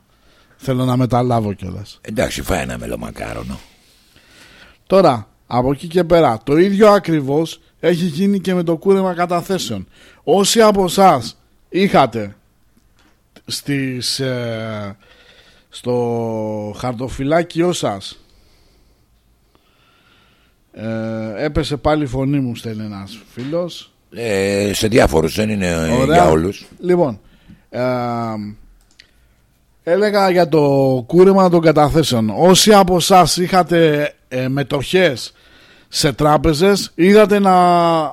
Θέλω να μεταλάβω κιόλας. Εντάξει, φάει ένα μελομακάρονο. Τώρα, από εκεί και πέρα, το ίδιο ακριβώς έχει γίνει και με το κούρεμα καταθέσεων. Όσοι από εσάς είχατε στις, ε, στο χαρτοφυλάκιό σας ε, έπεσε πάλι η φωνή μου στέλνει ένας φίλος ε, σε διάφορους δεν είναι για όλους λοιπόν ε, Έλεγα για το κούρεμα των καταθέσεων. Όσοι από εσάς είχατε ε, μετοχές σε τράπεζες, είδατε να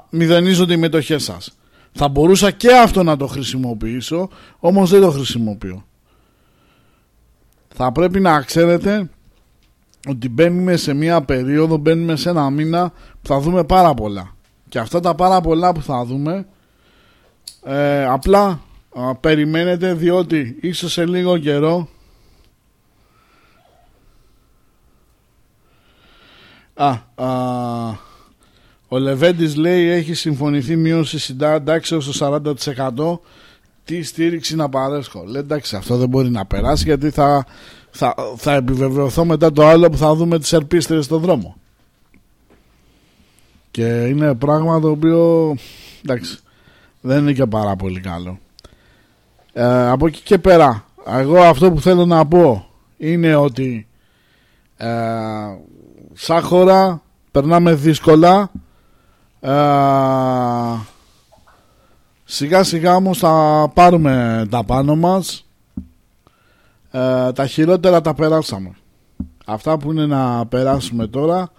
μηδενίζονται οι μετοχές σας. Θα μπορούσα και αυτό να το χρησιμοποιήσω, όμως δεν το χρησιμοποιώ. Θα πρέπει να ξέρετε ότι μπαίνουμε σε μια περίοδο, μπαίνουμε σε ένα μήνα που θα δούμε πάρα πολλά. Και αυτά τα πάρα πολλά που θα δούμε, ε, απλά περιμένετε διότι ίσως σε λίγο καιρό Α, α, ο Λεβέντης λέει έχει συμφωνηθεί μείωση συντάξεως στο 40% τι στήριξη να παρέσχω. Λέει εντάξει αυτό δεν μπορεί να περάσει γιατί θα θα, θα επιβεβαιωθώ μετά το άλλο που θα δούμε τις ερπίστρες στον δρόμο. Και είναι πράγμα το οποίο εντάξει, δεν είναι και πάρα πολύ καλό. Ε, από εκεί και πέρα, εγώ αυτό που θέλω να πω είναι ότι ε, σαν χώρα περνάμε δύσκολα. Ε, σιγά σιγά όμως θα πάρουμε τα πάνω μας. Ε, τα χειρότερα τα περάσαμε. Αυτά που είναι να περάσουμε τώρα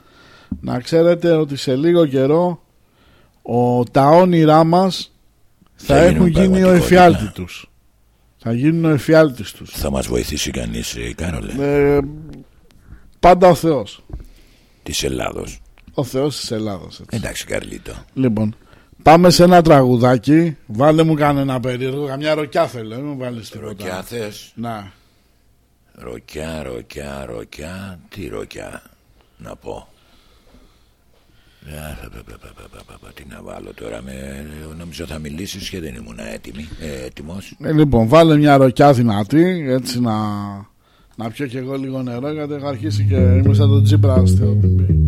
να ξέρετε ότι σε λίγο καιρό ο, τα όνειρά μας θα, έχουν γίνει ο εφιάλτη τους θα γίνουν ο εφιάλτης τους Θα μας βοηθήσει κανείς ε, Κάρολε; Ε, Πάντα ο Θεός. Της Ελλάδος. Ο Θεός της Ελλάδος έτσι. Εντάξει Καρλίτο. Λοιπόν Πάμε σε ένα τραγουδάκι. Βάλε μου κανένα περίεργο. Καμιά ροκιά θέλω Μην μου βάλεις τίποτα. Ροκιά θες; Να. Ροκιά, ροκιά, ροκιά. Τι ροκιά Να πω τι να βάλω τώρα με... Νομίζω θα μιλήσεις και δεν ήμουν έτοιμη, ε, έτοιμος. Ε, Λοιπόν βάλε μια ροκιά δυνατή Έτσι να, να πιω και εγώ λίγο νερό Γιατί έχω αρχίσει και είμαι σαν τον Τζίπρα turn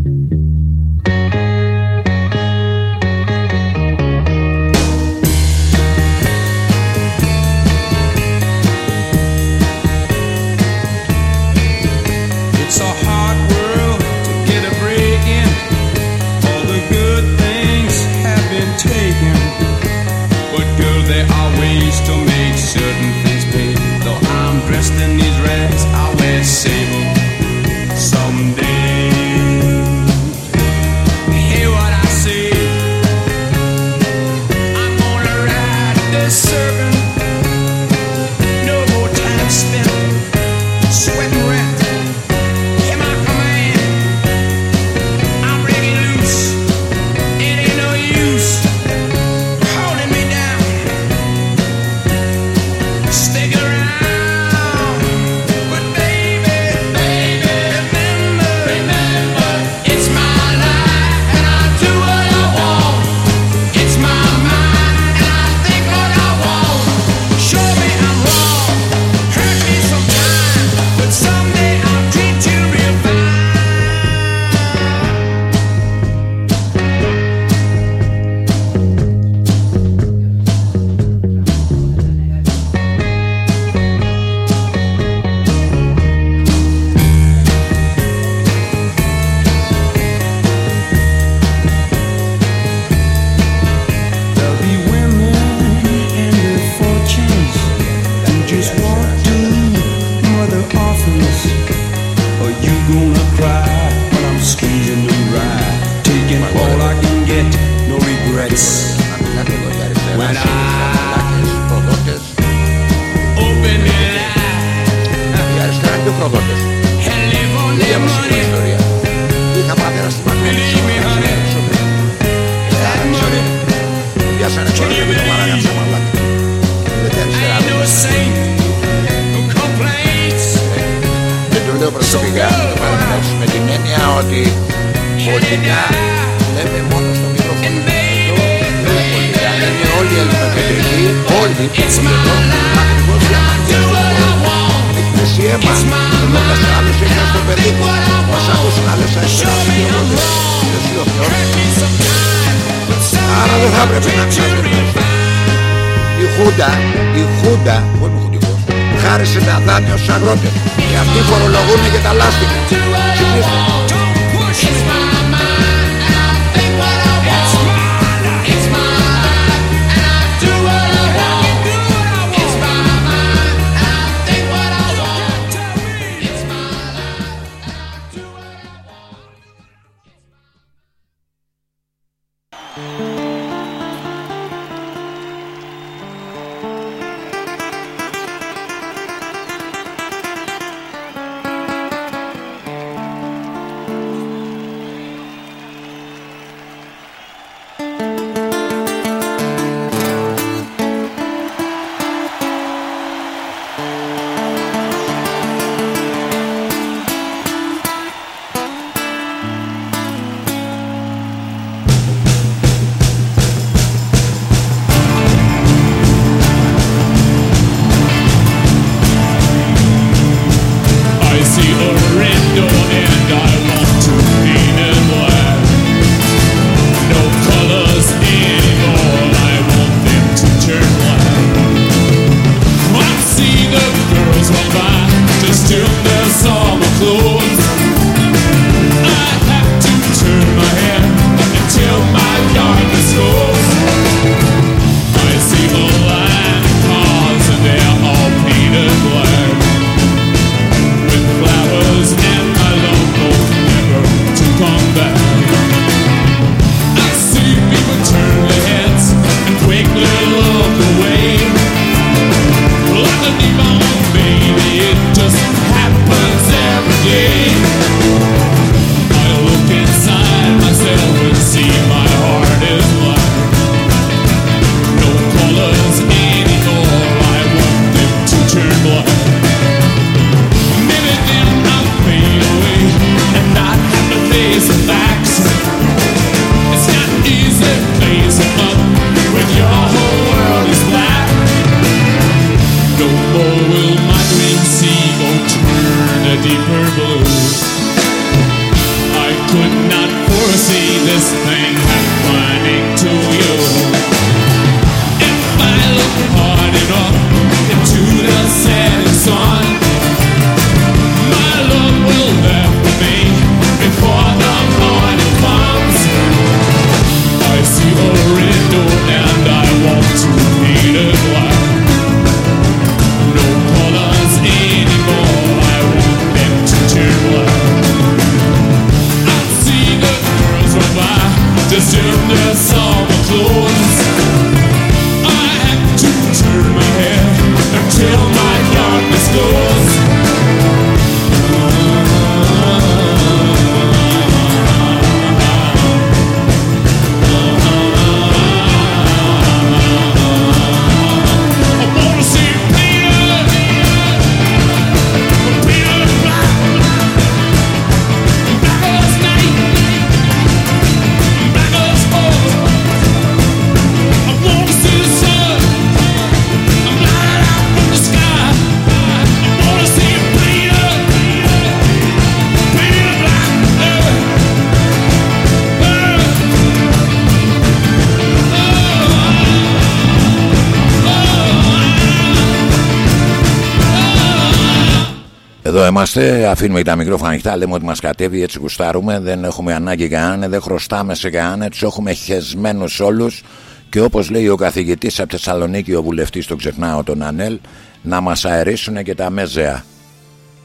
είμαστε, αφήνουμε τα μικρόφωνα ανοιχτά, λέμε ότι μας κατέβει, έτσι γουστάρουμε, δεν έχουμε ανάγκη κανέναν, δεν χρωστάμε σε κανέναν, τους έχουμε χεσμένους όλους και όπως λέει ο καθηγητής από Θεσσαλονίκη, ο βουλευτής, τον ξεχνάω τον Ανέλ, να μας αερίσουν και τα μέζεα.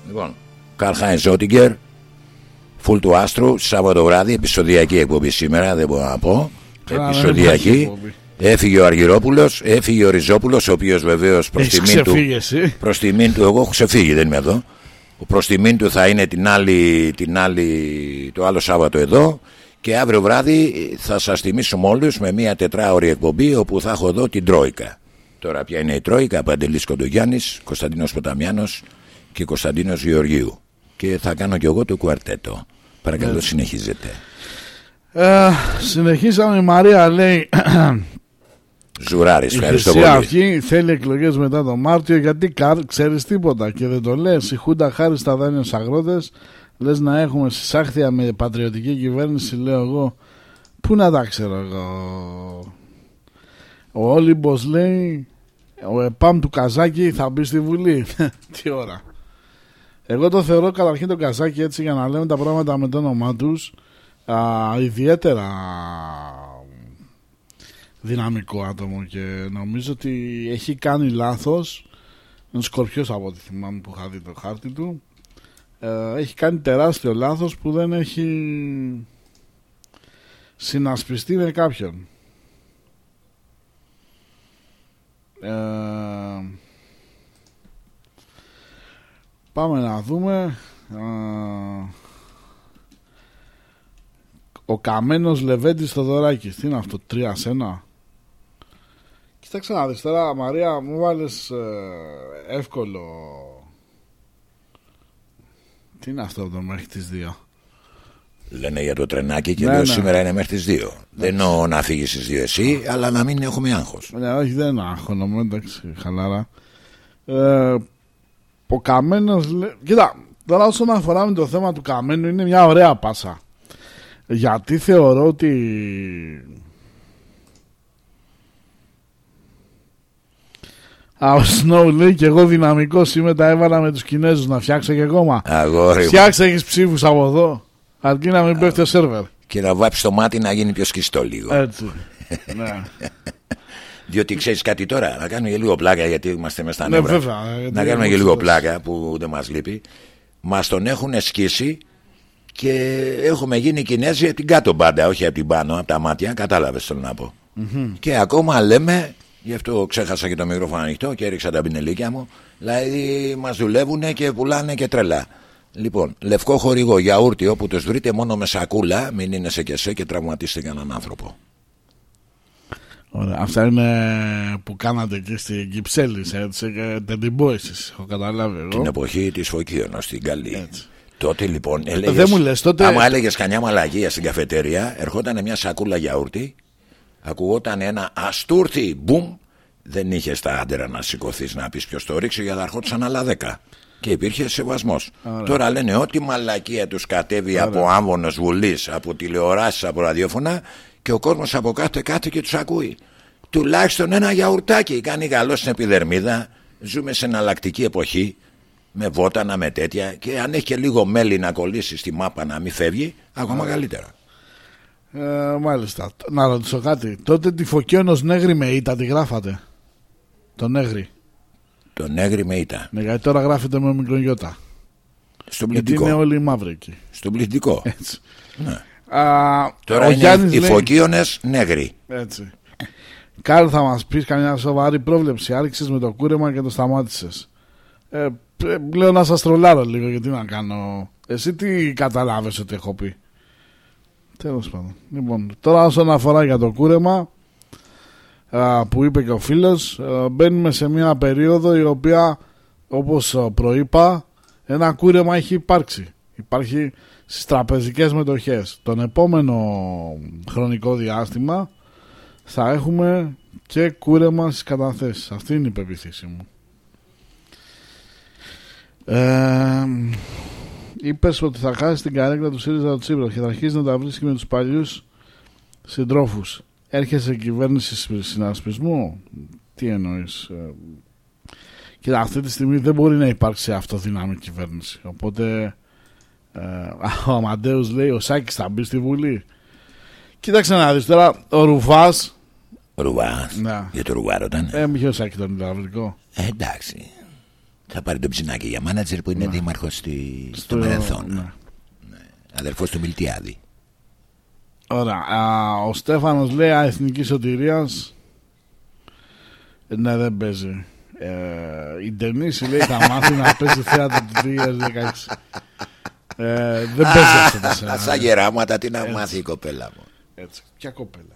Λοιπόν, Καρχάιν Ζότιγκερ, φουλ του άστρου, Σάββατο βράδυ, επεισοδιακή εκπομπή σήμερα, δεν μπορώ να πω. Καλά, δεν επεισοδιακή. υπάρχει εκπομπή. Έφυγε ο Αργυρόπουλος, έφυγε ο Ριζόπουλος, ο οποίος βεβαίως προς Έχεις τιμήν του... ξεφύγει εσύ. Προς τιμήν του, εγώ έχω ξεφύγει, δεν είμαι εδώ. Προς τιμήν του θα είναι την άλλη, την άλλη, το άλλο Σάββατο εδώ. Και αύριο βράδυ θα σας θυμίσουμε όλους με μια τετράωρη εκπομπή όπου θα έχω εδώ την Τρόικα. Τώρα ποια είναι η Τρόικα, Παντελής Κοντογιάννης, Κωνσταντίνος Ποταμιάνος και Κωνσταντίνος Γεωργίου. Και θα κάνω και εγώ το κουαρτέτο. Παρακαλώ συνεχίζετε. Ε, συνεχίσαμε η Μαρία λέει Ζουράρης, Η ευχαριστώ Χρυσή πολύ. Αρχή θέλει εκλογές μετά τον Μάρτιο γιατί καρ, ξέρεις τίποτα και δεν το λες. Η Χούντα χάρης στα δάνεια στους αγρότες. Λες να έχουμε συσάχθεια με πατριωτική κυβέρνηση, λέω εγώ. Πού να τα ξέρω εγώ. Ο Όλυμπος λέει ο ΕΠΑΜ του Καζάκη θα μπει στη Βουλή. Τι ώρα. Εγώ το θεωρώ καταρχήν το Καζάκη έτσι για να λέμε τα πράγματα με το όνομά τους. Ιδιαίτερα δυναμικό άτομο και νομίζω ότι έχει κάνει λάθος είναι σκορπιός από ό,τι θυμάμαι που είχα δει το χάρτη του. Ε, έχει κάνει τεράστιο λάθος που δεν έχει συνασπιστεί με κάποιον. Ε, πάμε να δούμε ε, ο Καμένος Λεβέντης Θοδωράκης. Τι είναι αυτό, τρία σε ένα; Κοίταξε να δεις τώρα Μαρία μου βάλες ε, εύκολο Τι είναι αυτό από το μέχρι τις δύο; Λένε για το τρενάκι και Ναι, λέω ναι. σήμερα είναι μέχρι τις 2. Δεν εννοώ να φύγεις στις 2 εσύ, αλλά να μην έχουμε άγχος. Ναι, όχι δεν άγχονο εντάξει χαλάρα ε, Ο Καμένος λέ- Κοίτα τώρα όσον αφορά με το θέμα του Καμένου είναι μια ωραία πάσα Γιατί θεωρώ ότι Α, ο Σνόου λέει και εγώ δυναμικός είμαι τα έβαλα με τους Κινέζους να φτιάξω και κόμμα Αγόρι μου. Φτιάξε έχεις ψήφους από εδώ Αρκεί να μην πέφτει ο σερβερ Και να βάψει το μάτι να γίνει πιο σκιστό λίγο. Έτσι ναι. Διότι ξέρεις κάτι τώρα, να κάνουμε και λίγο πλάκα γιατί είμαστε μέσα στα ναι νεύρα. βέβαια γιατί να κάνουμε έχουμε και λίγο ξεχάσει. πλάκα που δεν μας λείπει. Μας τον έχουν σκίσει και έχουμε γίνει Κινέζοι από την κάτω μπάντα, όχι από την πάνω, από τα μάτια. Κατάλαβες θέλω να πω. Και ακόμα λέμε, γι' αυτό ξέχασα και το μικρόφωνο ανοιχτό και έριξα τα πινελίκια μου. Δηλαδή μας δουλεύουν και πουλάνε και τρελά. Λοιπόν, λευκό χορηγό γιαούρτι όπου τους βρείτε μόνο με σακούλα, μην είναι σε κεσέ και τραυματίστε κανέναν άνθρωπο. Ωραία. Αυτά είναι που κάνατε εκεί στην Κυψέλη, έτσι, και τεντιμπό εσείς, έχω καταλάβει εγώ. Την εποχή της Φωκίωνα στην Καλή. Έτσι. Τότε λοιπόν έλεγες, Δεν μου λες, τότε- Άμα έλεγες κανιά μαλαγία στην καφετέρια, ερχόταν μια σακούλα γιαούρτι, ακουγόταν ένα αστούρθι, μπουμ, δεν είχε τα άντερα να σηκωθείς να πεις ποιος το ρίξει, γιατί θα ερχόντουσαν άλλα δέκα. Και υπήρχε σεβασμός. Τώρα λένε ότι μαλακία τους κατέβει από άμβονο βουλής, από τηλεοράσεις, από ραδιόφωνα και ο κόσμος από κάτω κάτω και τους ακούει. Τουλάχιστον ένα γιαουρτάκι κάνει καλό στην επιδερμίδα. Ζούμε σε εναλλακτική εποχή με βότανα, με τέτοια και αν έχει και λίγο μέλι να κολλήσει στη μάπα να μην φεύγει, ακόμα καλύτερα. Ε, μάλιστα. Να ρωτήσω κάτι. Τότε τη Φωκίωνος Νέγρη με ήττα τη γράφατε; Το Νέγρη. Το νέγρι με ήττα. Ναι, γιατί τώρα γράφεται με μικρογιώτα. Στον Γιατί πληθυντικό. είναι όλοι οι μαύροι εκεί. Στον πληθυντικό. Έτσι. Ναι. Α, Τώρα ο είναι Γιάννης οι λέει- φωκίονες νέγροι. Έτσι. Κάρl θα μας πεις καμιά σοβαρή πρόβλεψη. Άρχισες με το κούρεμα και το σταμάτησες. Ε, π- λέω να σας τρολάρω λίγο γιατί να κάνω. Εσύ τι καταλάβες ότι έχω πει; Τέλος πάντων. Λοιπόν, τώρα όσον αφορά για το κούρεμα α, που είπε και ο φίλος α, μπαίνουμε σε μια περίοδο η οποία όπως α, προείπα ένα κούρεμα έχει υπάρξει. Υπάρχει στις τραπεζικές μετοχές. Τον επόμενο χρονικό διάστημα θα έχουμε και κούρεμα στις καταθέσεις. Αυτή είναι η πεποίθηση μου. Ε, Είπες ότι θα χάσεις την καρέκλα του ΣΥΡΙΖΑ του Τσίπρα και θα αρχίσεις να τα βρίσκεις με τους παλιούς συντρόφους. Έρχεσαι κυβέρνηση συνασπισμού; Τι εννοείς. Ε, Κοίτα, αυτή τη στιγμή δεν μπορεί να υπάρξει αυτοδύναμη κυβέρνηση. Οπότε ε, ο Αμαντέους λέει ο Σάκης θα μπει στη Βουλή. Κοίταξε να δεις τώρα ο Ρουφάς Ρουβάς. Ναι. Για το ρουβάρο ήταν. ε, μη ο Σάκη τον υδραυλικό Ε, εντάξει. Θα πάρει τον ψινάκι για μάνατζερ που είναι δήμαρχος στη... στο Ναι. Στο- Μερενθόν. ναι. Αδερφός του Μιλτιάδη. Ωραία. Α, ο Στέφανος λέει «Α, εθνική σωτηρίας. Ε, Ναι, δεν παίζει. Ε, η Ντενίση λέει θα μάθει να παίζει θέατρο του 2016. Ε, δεν παίζει αυτό το σένα. Σαν γεράματα τι να Έτσι. μάθει η κοπέλα μου. Έτσι. Ποια κοπέλα;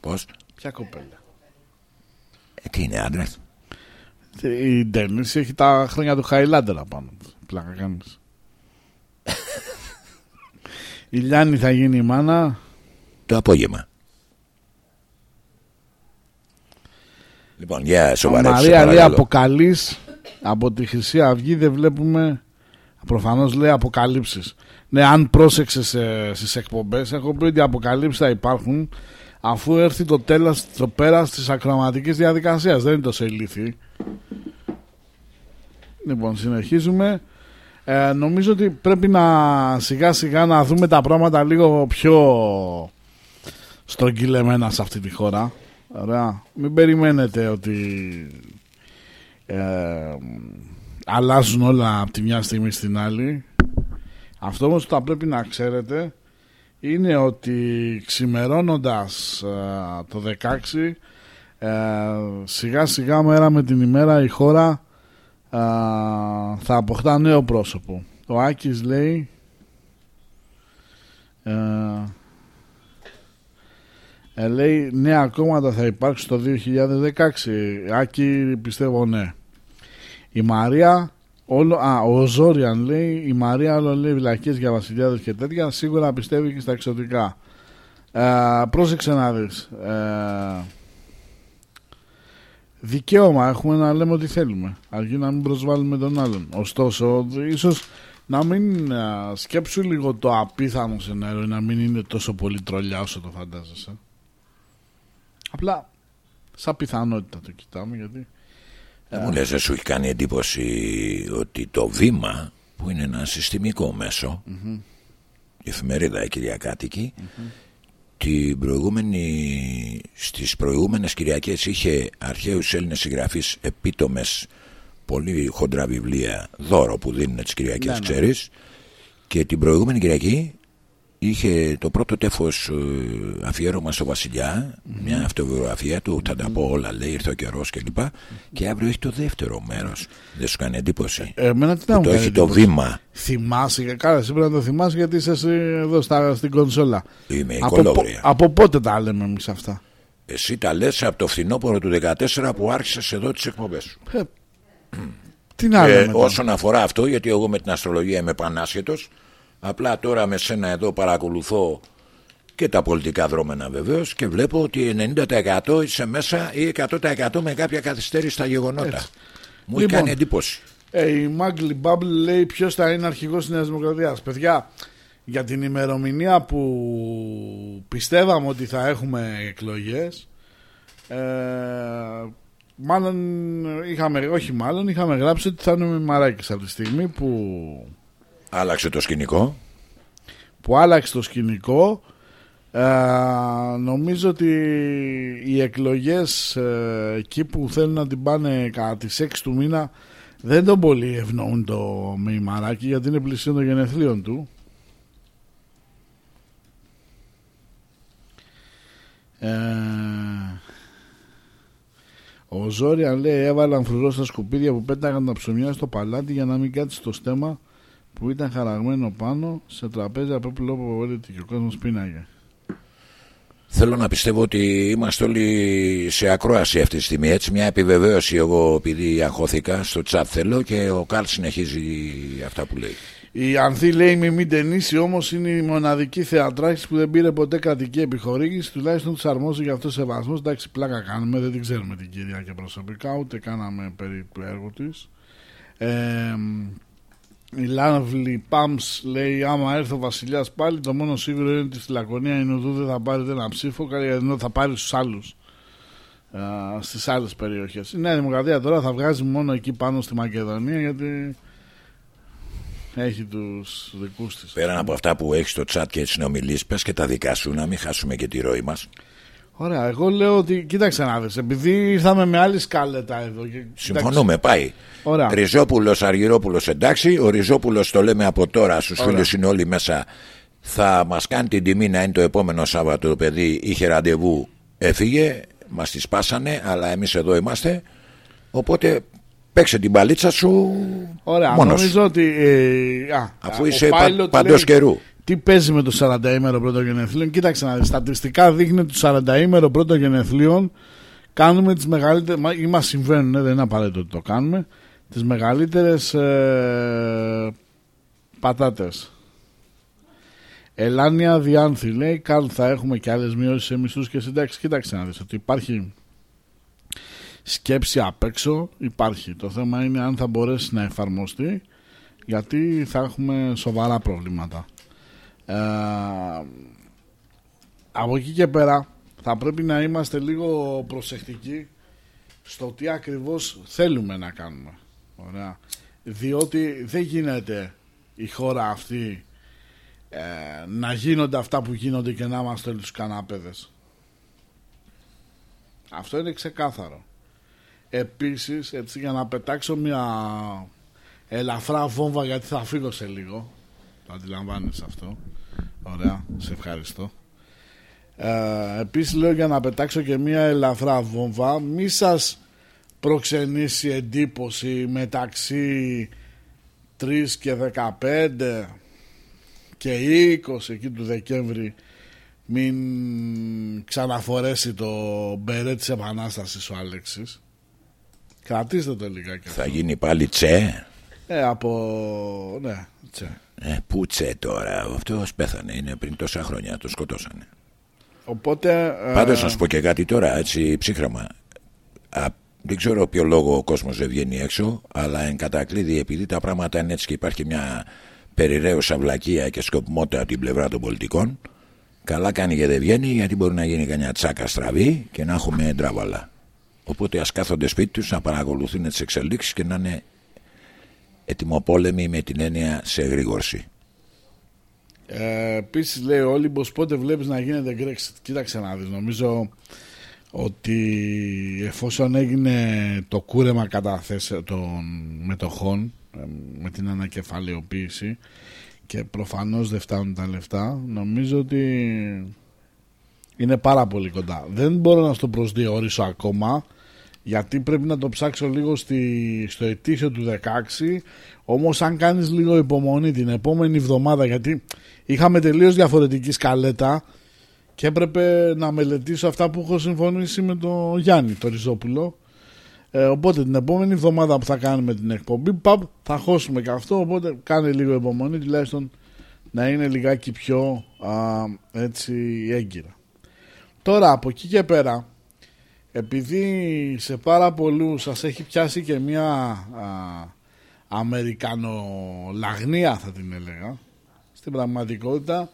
Πώς; Ποια κοπέλα; Ε, τι είναι άντρας; Η Ντενίση έχει τα χρόνια του Χαϊλάντερ απάνω. της. Πλάκα κάνεις. η Λιάννη θα γίνει η μάνα. Το απόγευμα. Λοιπόν, για σοβαρά. Μαρία λέει αποκαλείς από τη Χρυσή Αυγή δεν βλέπουμε προφανώς λέει αποκαλύψεις ναι αν πρόσεξες σε, στις εκπομπές έχω πει ότι οι αποκαλύψεις θα υπάρχουν αφού έρθει το τέλος το πέρας της ακροματικής διαδικασίας δεν είναι τόσο ηλίθιοι λοιπόν συνεχίζουμε ε, νομίζω ότι πρέπει να σιγά σιγά να δούμε τα πράγματα λίγο πιο στρογγυλεμένα σε αυτή τη χώρα Ωραία. Μην περιμένετε ότι ε, αλλάζουν όλα από τη μια στιγμή στην άλλη. Αυτό όμως που θα πρέπει να ξέρετε είναι ότι ξημερώνοντας ε, το 16 ε, σιγά σιγά μέρα με την ημέρα η χώρα ε, θα αποκτά νέο πρόσωπο. Ο Άκης λέει ε, ε, λέει νέα κόμματα θα υπάρξουν το 2016. Άκη πιστεύω ναι. Η Μαρία, όλο, α, ο Ζόριαν λέει, η Μαρία όλο λέει βλακίες για βασιλιάδες και τέτοια, σίγουρα πιστεύει και στα εξωτικά. Ε, πρόσεξε να δεις. Ε, δικαίωμα έχουμε να λέμε ό,τι θέλουμε, αρκεί να μην προσβάλλουμε τον άλλον. Ωστόσο, ίσως να μην α, σκέψου λίγο το απίθανο σενάριο, να μην είναι τόσο πολύ τρολιά όσο το φαντάζεσαι. Απλά σαν πιθανότητα το κοιτάμε γιατί Δεν μου λες, δεν σου έχει κάνει εντύπωση ότι το βήμα που είναι ένα συστημικό μέσο, η εφημερίδα η Κυριακάτικη, την προηγούμενη, στις προηγούμενες Κυριακές είχε αρχαίους Έλληνες συγγραφείς επίτομες πολύ χοντρά βιβλία δώρο που δίνουν τις Κυριακές Ναι, ναι. ξέρεις Και την προηγούμενη Κυριακή είχε το πρώτο τέφος ε, αφιέρωμα στο Βασιλιά, μια αυτοβιογραφία του, θα τα πω όλα, λέει, ήρθε ο καιρός κλπ. Και, και αύριο έχει το δεύτερο μέρος. Δεν σου κάνει εντύπωση; Εμένα τι να Που μου το κάνει έχει το εντύπωση; βήμα. Θυμάσαι, και καλά, εσύ πρέπει να το θυμάσαι γιατί είσαι εσύ εδώ στα, στην κονσόλα. Είμαι η Από, πο- κολόγρια. από πότε τα λέμε εμείς αυτά; Εσύ τα λες από το φθινόπωρο του 14 που άρχισες εδώ τις εκπομπές σου. Ε, τι να Ε, λέμε. τώρα; όσον αφορά αυτό, γιατί εγώ με την αστρολογία είμαι πανάσχετος, απλά τώρα με σένα εδώ παρακολουθώ και τα πολιτικά δρόμενα βεβαίως και βλέπω ότι 90% είσαι μέσα ή 100% με κάποια καθυστέρηση στα γεγονότα. Μου έχει Λοιπόν. κάνει εντύπωση. Ε, η Μάγκλι Μπάμπλ λέει ποιος θα είναι αρχηγός της Νέας Δημοκρατίας. Παιδιά, για την ημερομηνία που πιστεύαμε ότι θα έχουμε εκλογές. Ε, μάλλον είχαμε, όχι μάλλον, είχαμε γράψει ότι θα είναι με Μαράκης από τη στιγμή που, Άλλαξε το σκηνικό. που άλλαξε το σκηνικό ε, νομίζω ότι οι εκλογές ε, εκεί που θέλουν να την πάνε κατά τις 6 του μήνα δεν τον πολύ ευνοούν το Μεϊμαράκι γιατί είναι πλησίον των γενεθλίων του ε, ο Ζόριαν λέει έβαλαν φρουρό στα σκουπίδια που πέταγαν τα ψωμιά στο παλάτι για να μην κάτσει στο στέμα που ήταν χαραγμένο πάνω σε τραπέζι από που που και ο κόσμος πίναγε. Θέλω να πιστεύω ότι είμαστε όλοι σε ακρόαση αυτή τη στιγμή. Έτσι, μια επιβεβαίωση εγώ επειδή αγχώθηκα στο chat θέλω και ο Καρλ συνεχίζει αυτά που λέει. Η Ανθή λέει με μην ταινίσει όμως είναι η μοναδική θεατράκη που δεν πήρε ποτέ κρατική επιχορήγηση. Τουλάχιστον τους αρμόζει για αυτός σεβασμός. Εντάξει, πλάκα κάνουμε, δεν την ξέρουμε την κυρία και προσωπικά, ούτε κάναμε περί του έργου της. Ε, η Lovely Pumps λέει: Άμα έρθει ο Βασιλιάς πάλι, το μόνο σίγουρο είναι ότι στη Λακωνία η Νουδού δεν θα πάρει ένα ψήφο, ενώ θα πάρει στους άλλους. Στις άλλες περιοχές. Η Νέα Δημοκρατία τώρα θα βγάζει μόνο εκεί πάνω στη Μακεδονία γιατί έχει τους δικούς της. Πέραν από αυτά που έχεις στο chat και τις συνομιλίες, πες και τα δικά σου, να μην χάσουμε και τη ροή μας. Ωραία, εγώ λέω ότι κοίταξε να δεις, επειδή ήρθαμε με άλλη σκάλετα εδώ. Και, Συμφωνούμε, πάει. Ωραία. Ριζόπουλος, Αργυρόπουλος, εντάξει. Ο Ριζόπουλος το λέμε από τώρα στους Ωραία. φίλους είναι όλοι μέσα. Θα μας κάνει την τιμή να είναι το επόμενο Σάββατο το παιδί. Είχε ραντεβού, έφυγε. Μας τη σπάσανε, αλλά εμείς εδώ είμαστε. Οπότε παίξε την παλίτσα σου Ωραία, μόνος. νομίζω ότι. Ε, α, Αφού ο είσαι Pilot πα, παντός λέει, καιρού. Τι παίζει με το 40 ημέρο πρώτο γενεθλίων. Κοίταξε να δεις, στατιστικά δείχνει ότι το 40 ημέρο πρώτο γενεθλίων κάνουμε τις μεγαλύτερες, μα- ή μας συμβαίνουν, ε, δεν είναι απαραίτητο ότι το κάνουμε, τις μεγαλύτερες ε, πατάτες. Ελάνια Διάνθη λέει, Καρλ θα έχουμε και άλλες μειώσεις σε μισθούς και συντάξεις. Κοίταξε να δεις ότι υπάρχει σκέψη απ' έξω, υπάρχει. Το θέμα είναι αν θα μπορέσει να εφαρμοστεί γιατί θα έχουμε σοβαρά προβλήματα. Ε, από εκεί και πέρα θα πρέπει να είμαστε λίγο προσεκτικοί στο τι ακριβώς θέλουμε να κάνουμε. Ωραία. Διότι δεν γίνεται η χώρα αυτή ε, να γίνονται αυτά που γίνονται και να είμαστε όλοι τους κανάπεδες. Αυτό είναι ξεκάθαρο. Επίσης, έτσι για να πετάξω μια ελαφρά βόμβα γιατί θα φύγω σε λίγο. Το αντιλαμβάνεσαι αυτό. Ωραία, σε ευχαριστώ. Ε, επίσης λέω για να πετάξω και μια ελαφρά βόμβα μη σας προξενήσει εντύπωση μεταξύ 3 και 15 και 20 εκεί του Δεκέμβρη μην ξαναφορέσει το μπερέ της Επανάστασης ο Άλεξης κρατήστε το λιγάκι Θα αυτό. γίνει πάλι τσε. ε, από ναι, τσε. Ε, πού τσε τώρα, αυτός πέθανε. Είναι πριν τόσα χρόνια, το σκοτώσανε. οπότε ε, Πάντως να σου πω και κάτι τώρα, έτσι ψύχραμα. Α, δεν ξέρω ποιο λόγο ο κόσμος δεν βγαίνει έξω, αλλά εν κατακλείδη επειδή τα πράγματα είναι έτσι και υπάρχει μια περιραίωσα βλακεία και σκοπιμότητα από την πλευρά των πολιτικών, καλά κάνει και δεν βγαίνει γιατί μπορεί να γίνει κανένα τσάκα στραβή και να έχουμε ντράβαλα. Οπότε ας κάθονται σπίτι τους να παρακολουθούν τις εξελίξεις και να είναι ετοιμοπόλεμοι με την έννοια σε εγρήγορση. Ε, Επίσης λέει ο Όλυμπος πότε βλέπεις να γίνεται Brexit; Κοίταξε να δεις. Νομίζω ότι εφόσον έγινε το κούρεμα κατά θέση των μετοχών ε, με την ανακεφαλαιοποίηση και προφανώς δεν φτάνουν τα λεφτά νομίζω ότι είναι πάρα πολύ κοντά δεν μπορώ να στο προσδιορίσω ακόμα γιατί πρέπει να το ψάξω λίγο στη, στο ετήσιο του 16 όμως αν κάνεις λίγο υπομονή την επόμενη εβδομάδα γιατί είχαμε τελείως διαφορετική σκαλέτα και έπρεπε να μελετήσω αυτά που έχω συμφωνήσει με τον Γιάννη το Ριζόπουλο. Ε, οπότε την επόμενη εβδομάδα που θα κάνουμε την εκπομπή παπ, θα χώσουμε και αυτό. Οπότε κάνε λίγο υπομονή τουλάχιστον να είναι λιγάκι πιο α, έτσι έγκυρα. Τώρα από εκεί και πέρα επειδή σε πάρα πολλούς σας έχει πιάσει και μια α, αμερικανολαγνία θα την έλεγα στην πραγματικότητα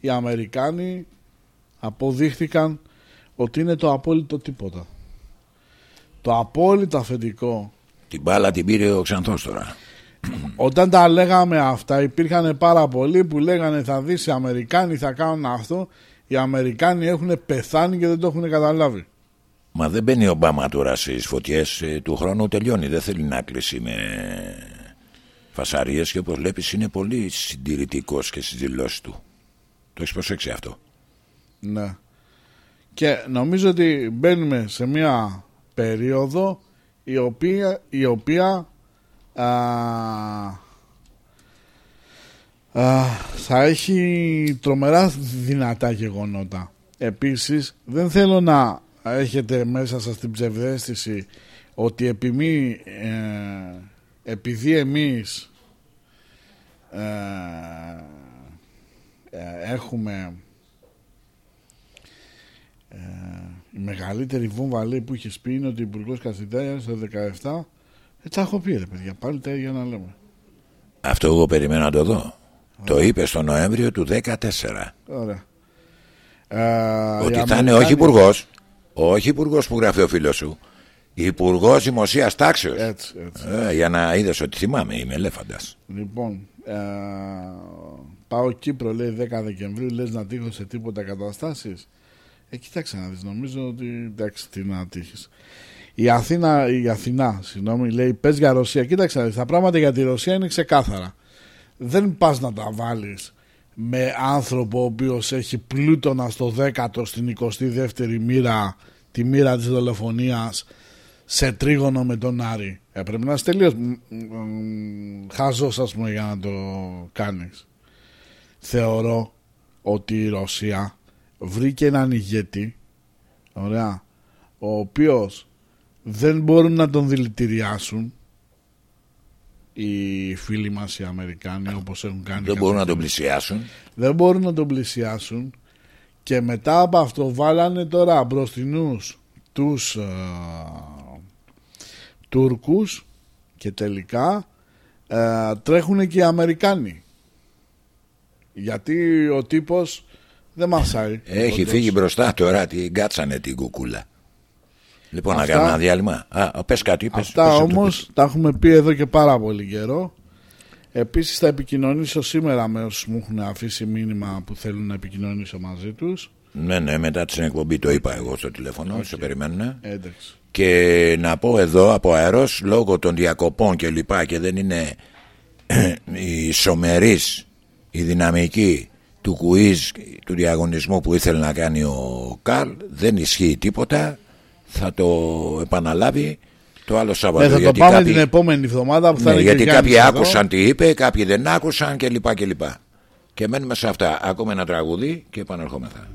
οι Αμερικάνοι αποδείχθηκαν ότι είναι το απόλυτο τίποτα. Το απόλυτο αφεντικό. Την μπάλα την πήρε ο Ξανθός τώρα. όταν τα λέγαμε αυτά υπήρχαν πάρα πολλοί που λέγανε θα δεις οι Αμερικάνοι θα κάνουν αυτό. Οι Αμερικάνοι έχουν πεθάνει και δεν το έχουν καταλάβει Μα δεν μπαίνει ο Ομπάμα τώρα στι φωτιές του χρόνου, τελειώνει. Δεν θέλει να κλείσει με φασαρίες και όπως βλέπεις είναι πολύ συντηρητικός και στις δηλώσεις του. Το έχεις προσέξει αυτό; Ναι. Και νομίζω ότι μπαίνουμε σε μια περίοδο η οποία, η οποία α, α, θα έχει τρομερά δυνατά γεγονότα. Επίσης δεν θέλω να έχετε μέσα σας την ψευδέστηση ότι επί ε, επειδή εμείς ε, ε, έχουμε ε, η μεγαλύτερη βόμβα λέει, που είχε πει είναι ότι ο Υπουργός Καθητέα το 17 ε, τα έχω πει ρε παιδιά πάλι τα ίδια να λέμε Αυτό εγώ περιμένω να το δω. Το είπε στο Νοέμβριο του 14. Ωραία ε, Ότι οι θα είναι Αμερικάνοι- όχι υπουργός, όχι υπουργός που γράφει ο φίλος σου, υπουργός δημοσίας τάξεως. έτσι, έτσι. Ε, για να είδες ότι θυμάμαι, είμαι ελέφαντας. Λοιπόν, ε, πάω Κύπρο λέει 10 Δεκεμβρίου, λες να τύχω σε τίποτα καταστάσεις. Ε, κοίταξε να δεις, νομίζω ότι εντάξει τι να τύχεις. Η Αθήνα, η Αθηνά, συγγνώμη, λέει πες για Ρωσία. Κοίταξε να δεις, τα πράγματα για τη Ρωσία είναι ξεκάθαρα. Δεν πας να τα βάλεις με άνθρωπο ο οποίος έχει πλούτονα στο 10ο στην 22η μοίρα, τη μοίρα της δολοφονίας σε τρίγωνο με τον Άρη. Ε, πρέπει να είσαι τελείως μ, μ, χαζός ας πούμε για να το κάνεις. Θεωρώ ότι η Ρωσία βρήκε έναν ηγέτη ωραία, ο οποίος δεν μπορούν να τον δηλητηριάσουν οι φίλοι μας οι Αμερικάνοι όπως έχουν κάνει Δεν και μπορούν να αυτοί. τον πλησιάσουν. δεν μπορούν να τον πλησιάσουν και μετά από αυτό βάλανε τώρα μπροστινούς τους ε, Τούρκους και τελικά ε, τρέχουν και οι Αμερικάνοι γιατί ο τύπος δεν μασάει Έχει όντως. φύγει μπροστά τώρα, την κάτσανε την κουκούλα. Λοιπόν, Αυτά- να κάνουμε ένα διάλειμμα. Α, πες κάτι, πες. Αυτά πες να το όμως τα έχουμε πει εδώ και πάρα πολύ καιρό. Επίσης θα επικοινωνήσω σήμερα με όσους μου έχουν αφήσει μήνυμα που θέλουν να επικοινωνήσω μαζί τους. πεις. Ναι, ναι, μετά την εκπομπή το είπα εγώ στο τηλέφωνο, σε περιμένουν. Εντάξει. Και να πω εδώ από αερός, λόγω των διακοπών και λοιπά και δεν είναι η σομερής, η δυναμική του quiz, του διαγωνισμού που ήθελε να κάνει ο Καρλ, δεν ισχύει τίποτα. Θα το επαναλάβει το άλλο Σάββατο. Ναι, θα το γιατί πάμε κάποιοι- την επόμενη εβδομάδα που θα Ναι, είναι γιατί και Γιάννης κάποιοι εδώ. άκουσαν τι είπε, κάποιοι δεν άκουσαν κλπ. κλπ. Και μένουμε σε αυτά. Ακούμε ένα τραγούδι και επανερχόμεθα.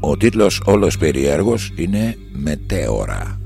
Ο τίτλος όλος περιέργος είναι «Μετέωρα».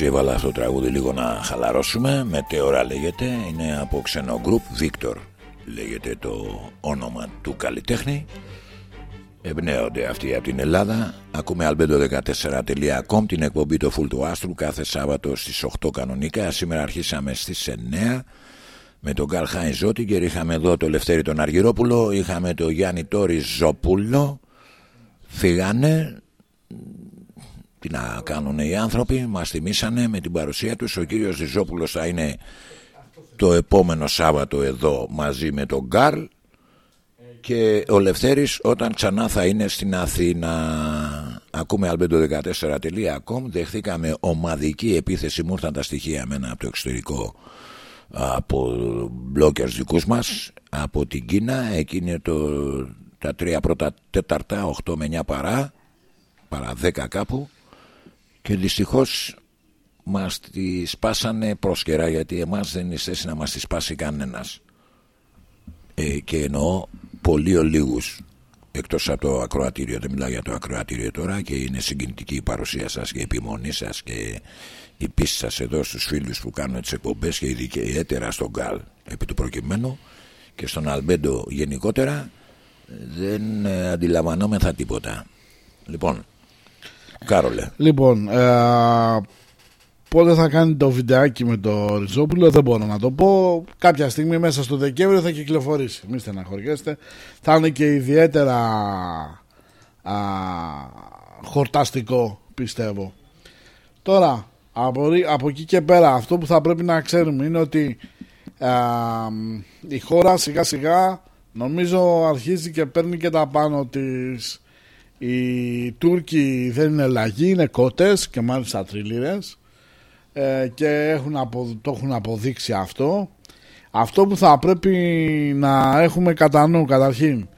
Έτσι έβαλα αυτό το τραγούδι λίγο να χαλαρώσουμε Μετέωρα λέγεται Είναι από ξένο γκρουπ Βίκτορ λέγεται το όνομα του καλλιτέχνη. Εμπνέονται αυτοί από την Ελλάδα. Ακούμε albedo14.com Την εκπομπή το Full του Άστρου Κάθε Σάββατο στις 8 κανονικά. Σήμερα αρχίσαμε στις 9 με τον Καρl Χάινς Ζώτιγκερ είχαμε εδώ το Λευτέρη τον Αργυρόπουλο είχαμε το Γιάννη Τόρι Ζοπούλο φύγανε τι να κάνουν οι άνθρωποι μας θυμήσανε με την παρουσία τους. Ο κύριος Ριζόπουλος θα είναι το επόμενο Σάββατο εδώ μαζί με τον Γκάρλ και ο Λευτέρης όταν ξανά θα είναι στην Αθήνα. Ακούμε albedo14.com δεχθήκαμε ομαδική επίθεση. Μου ήρθαν τα στοιχεία μένα από το εξωτερικό από μπλόκερς δικούς μας από την Κίνα. Εκείνη το, τα τρία πρώτα τέταρτα 8 με 9 παρά παρά 10 κάπου και δυστυχώς μας τη σπάσανε πρόσκαιρα γιατί εμάς δεν είναι θέση να μας τη σπάσει κανένας. Ε, και εννοώ πολύ ολίγους εκτός από το ακροατήριο. Δεν μιλάω για το ακροατήριο τώρα και είναι συγκινητική η παρουσία σας και η επιμονή σας και η πίστη σας εδώ στους φίλους που κάνουν τις εκπομπές και ιδιαίτερα στον Γκάλ. Επί του προκειμένου και στον Αλμπέντο γενικότερα δεν ε, αντιλαμβανόμεθα τίποτα. Λοιπόν Κάρολε Λοιπόν, ε, πότε θα κάνει το βιντεάκι με το Ριζόπουλο δεν μπορώ να το πω. Κάποια στιγμή μέσα στο Δεκέμβριο θα κυκλοφορήσει. Μην στεναχωριέστε. Θα είναι και ιδιαίτερα α, χορταστικό πιστεύω. Τώρα, από, από εκεί και πέρα αυτό που θα πρέπει να ξέρουμε είναι ότι α, η χώρα σιγά σιγά νομίζω αρχίζει και παίρνει και τα πάνω της οι Τούρκοι δεν είναι λαγοί, είναι κότες και μάλιστα τριλίρες ε, και έχουν το έχουν αποδείξει αυτό. Αυτό που θα πρέπει να έχουμε κατά νου καταρχήν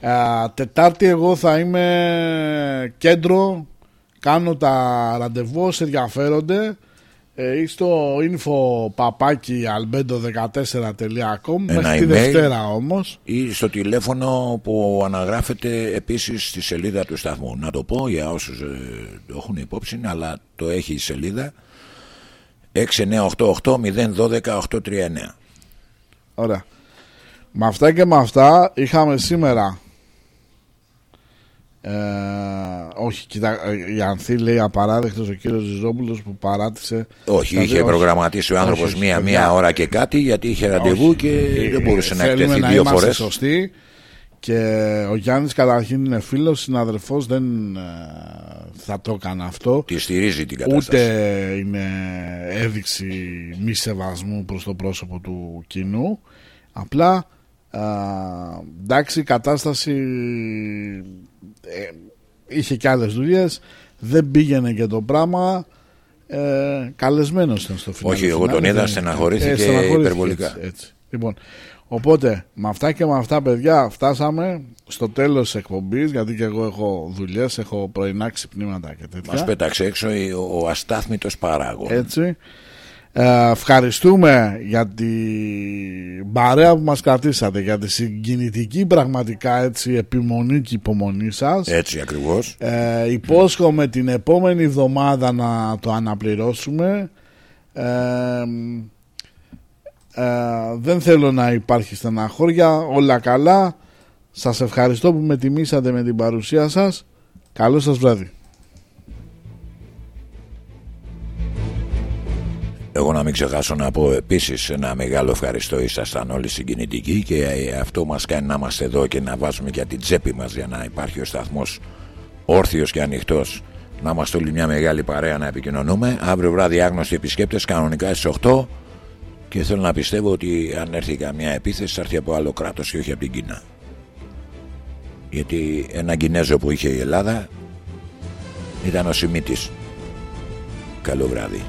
ε, Τετάρτη εγώ θα είμαι κέντρο κάνω τα ραντεβού όσοι ενδιαφέρονται ε, ή στο info παπάκι albedo14.com μέχρι τη Δευτέρα όμως. ή στο τηλέφωνο που αναγράφεται επίσης στη σελίδα του σταθμού. Να το πω για όσους ε, το έχουν υπόψη αλλά το έχει η σελίδα. 6988-012-839 Ωραία. Με αυτά και με αυτά είχαμε σήμερα ε, όχι, κοιτά, η Ανθή λέει απαράδεκτος ο κύριος Ζιζόπουλος που παράτησε. Όχι, είχε προγραμματίσει ο άνθρωπος μία-μία ώρα και κάτι γιατί είχε ραντεβού και δεν μπορούσε να εκτεθεί δύο φορές. σωστοί και ο Γιάννης καταρχήν είναι φίλος, συναδελφός, δεν ε, θα το έκανε αυτό. Τη στηρίζει την κατάσταση. Ούτε είναι έδειξη μη σεβασμού προς το πρόσωπο του κοινού. Απλά εντάξει η κατάσταση ε, είχε και άλλες δουλειές δεν πήγαινε και το πράγμα. Ε, καλεσμένος ήταν στο φινάλι όχι εγώ τον είδα στεναχωρήθηκε ε, υπερβολικά. έτσι, έτσι. Λοιπόν, οπότε με αυτά και με αυτά παιδιά φτάσαμε στο τέλος της εκπομπής γιατί και εγώ έχω δουλειές έχω πρωινά ξυπνήματα και τέτοια. Μας πέταξε έξω ο, ο αστάθμητος παράγων. Έτσι ε, ευχαριστούμε για την παρέα που μας κρατήσατε για τη συγκινητική πραγματικά έτσι επιμονή και υπομονή σας. Έτσι ακριβώς. Ε, υπόσχομαι την επόμενη εβδομάδα να το αναπληρώσουμε. Ε, ε, δεν θέλω να υπάρχει στεναχώρια όλα καλά. Σας ευχαριστώ που με τιμήσατε με την παρουσία σας. Καλό σας βράδυ Εγώ να μην ξεχάσω να πω επίσης ένα μεγάλο ευχαριστώ ήσασταν όλοι συγκινητικοί και αυτό μας κάνει να είμαστε εδώ και να βάζουμε για την τσέπη μας για να υπάρχει ο σταθμός όρθιος και ανοιχτός. Να είμαστε όλοι μια μεγάλη παρέα να επικοινωνούμε. Αύριο βράδυ άγνωστοι επισκέπτες κανονικά στις 8 και θέλω να πιστεύω ότι αν έρθει καμιά επίθεση θα έρθει από άλλο κράτος και όχι από την Κίνα. Γιατί ένα Κινέζο που είχε η Ελλάδα ήταν ο Σιμίτης. Καλό βράδυ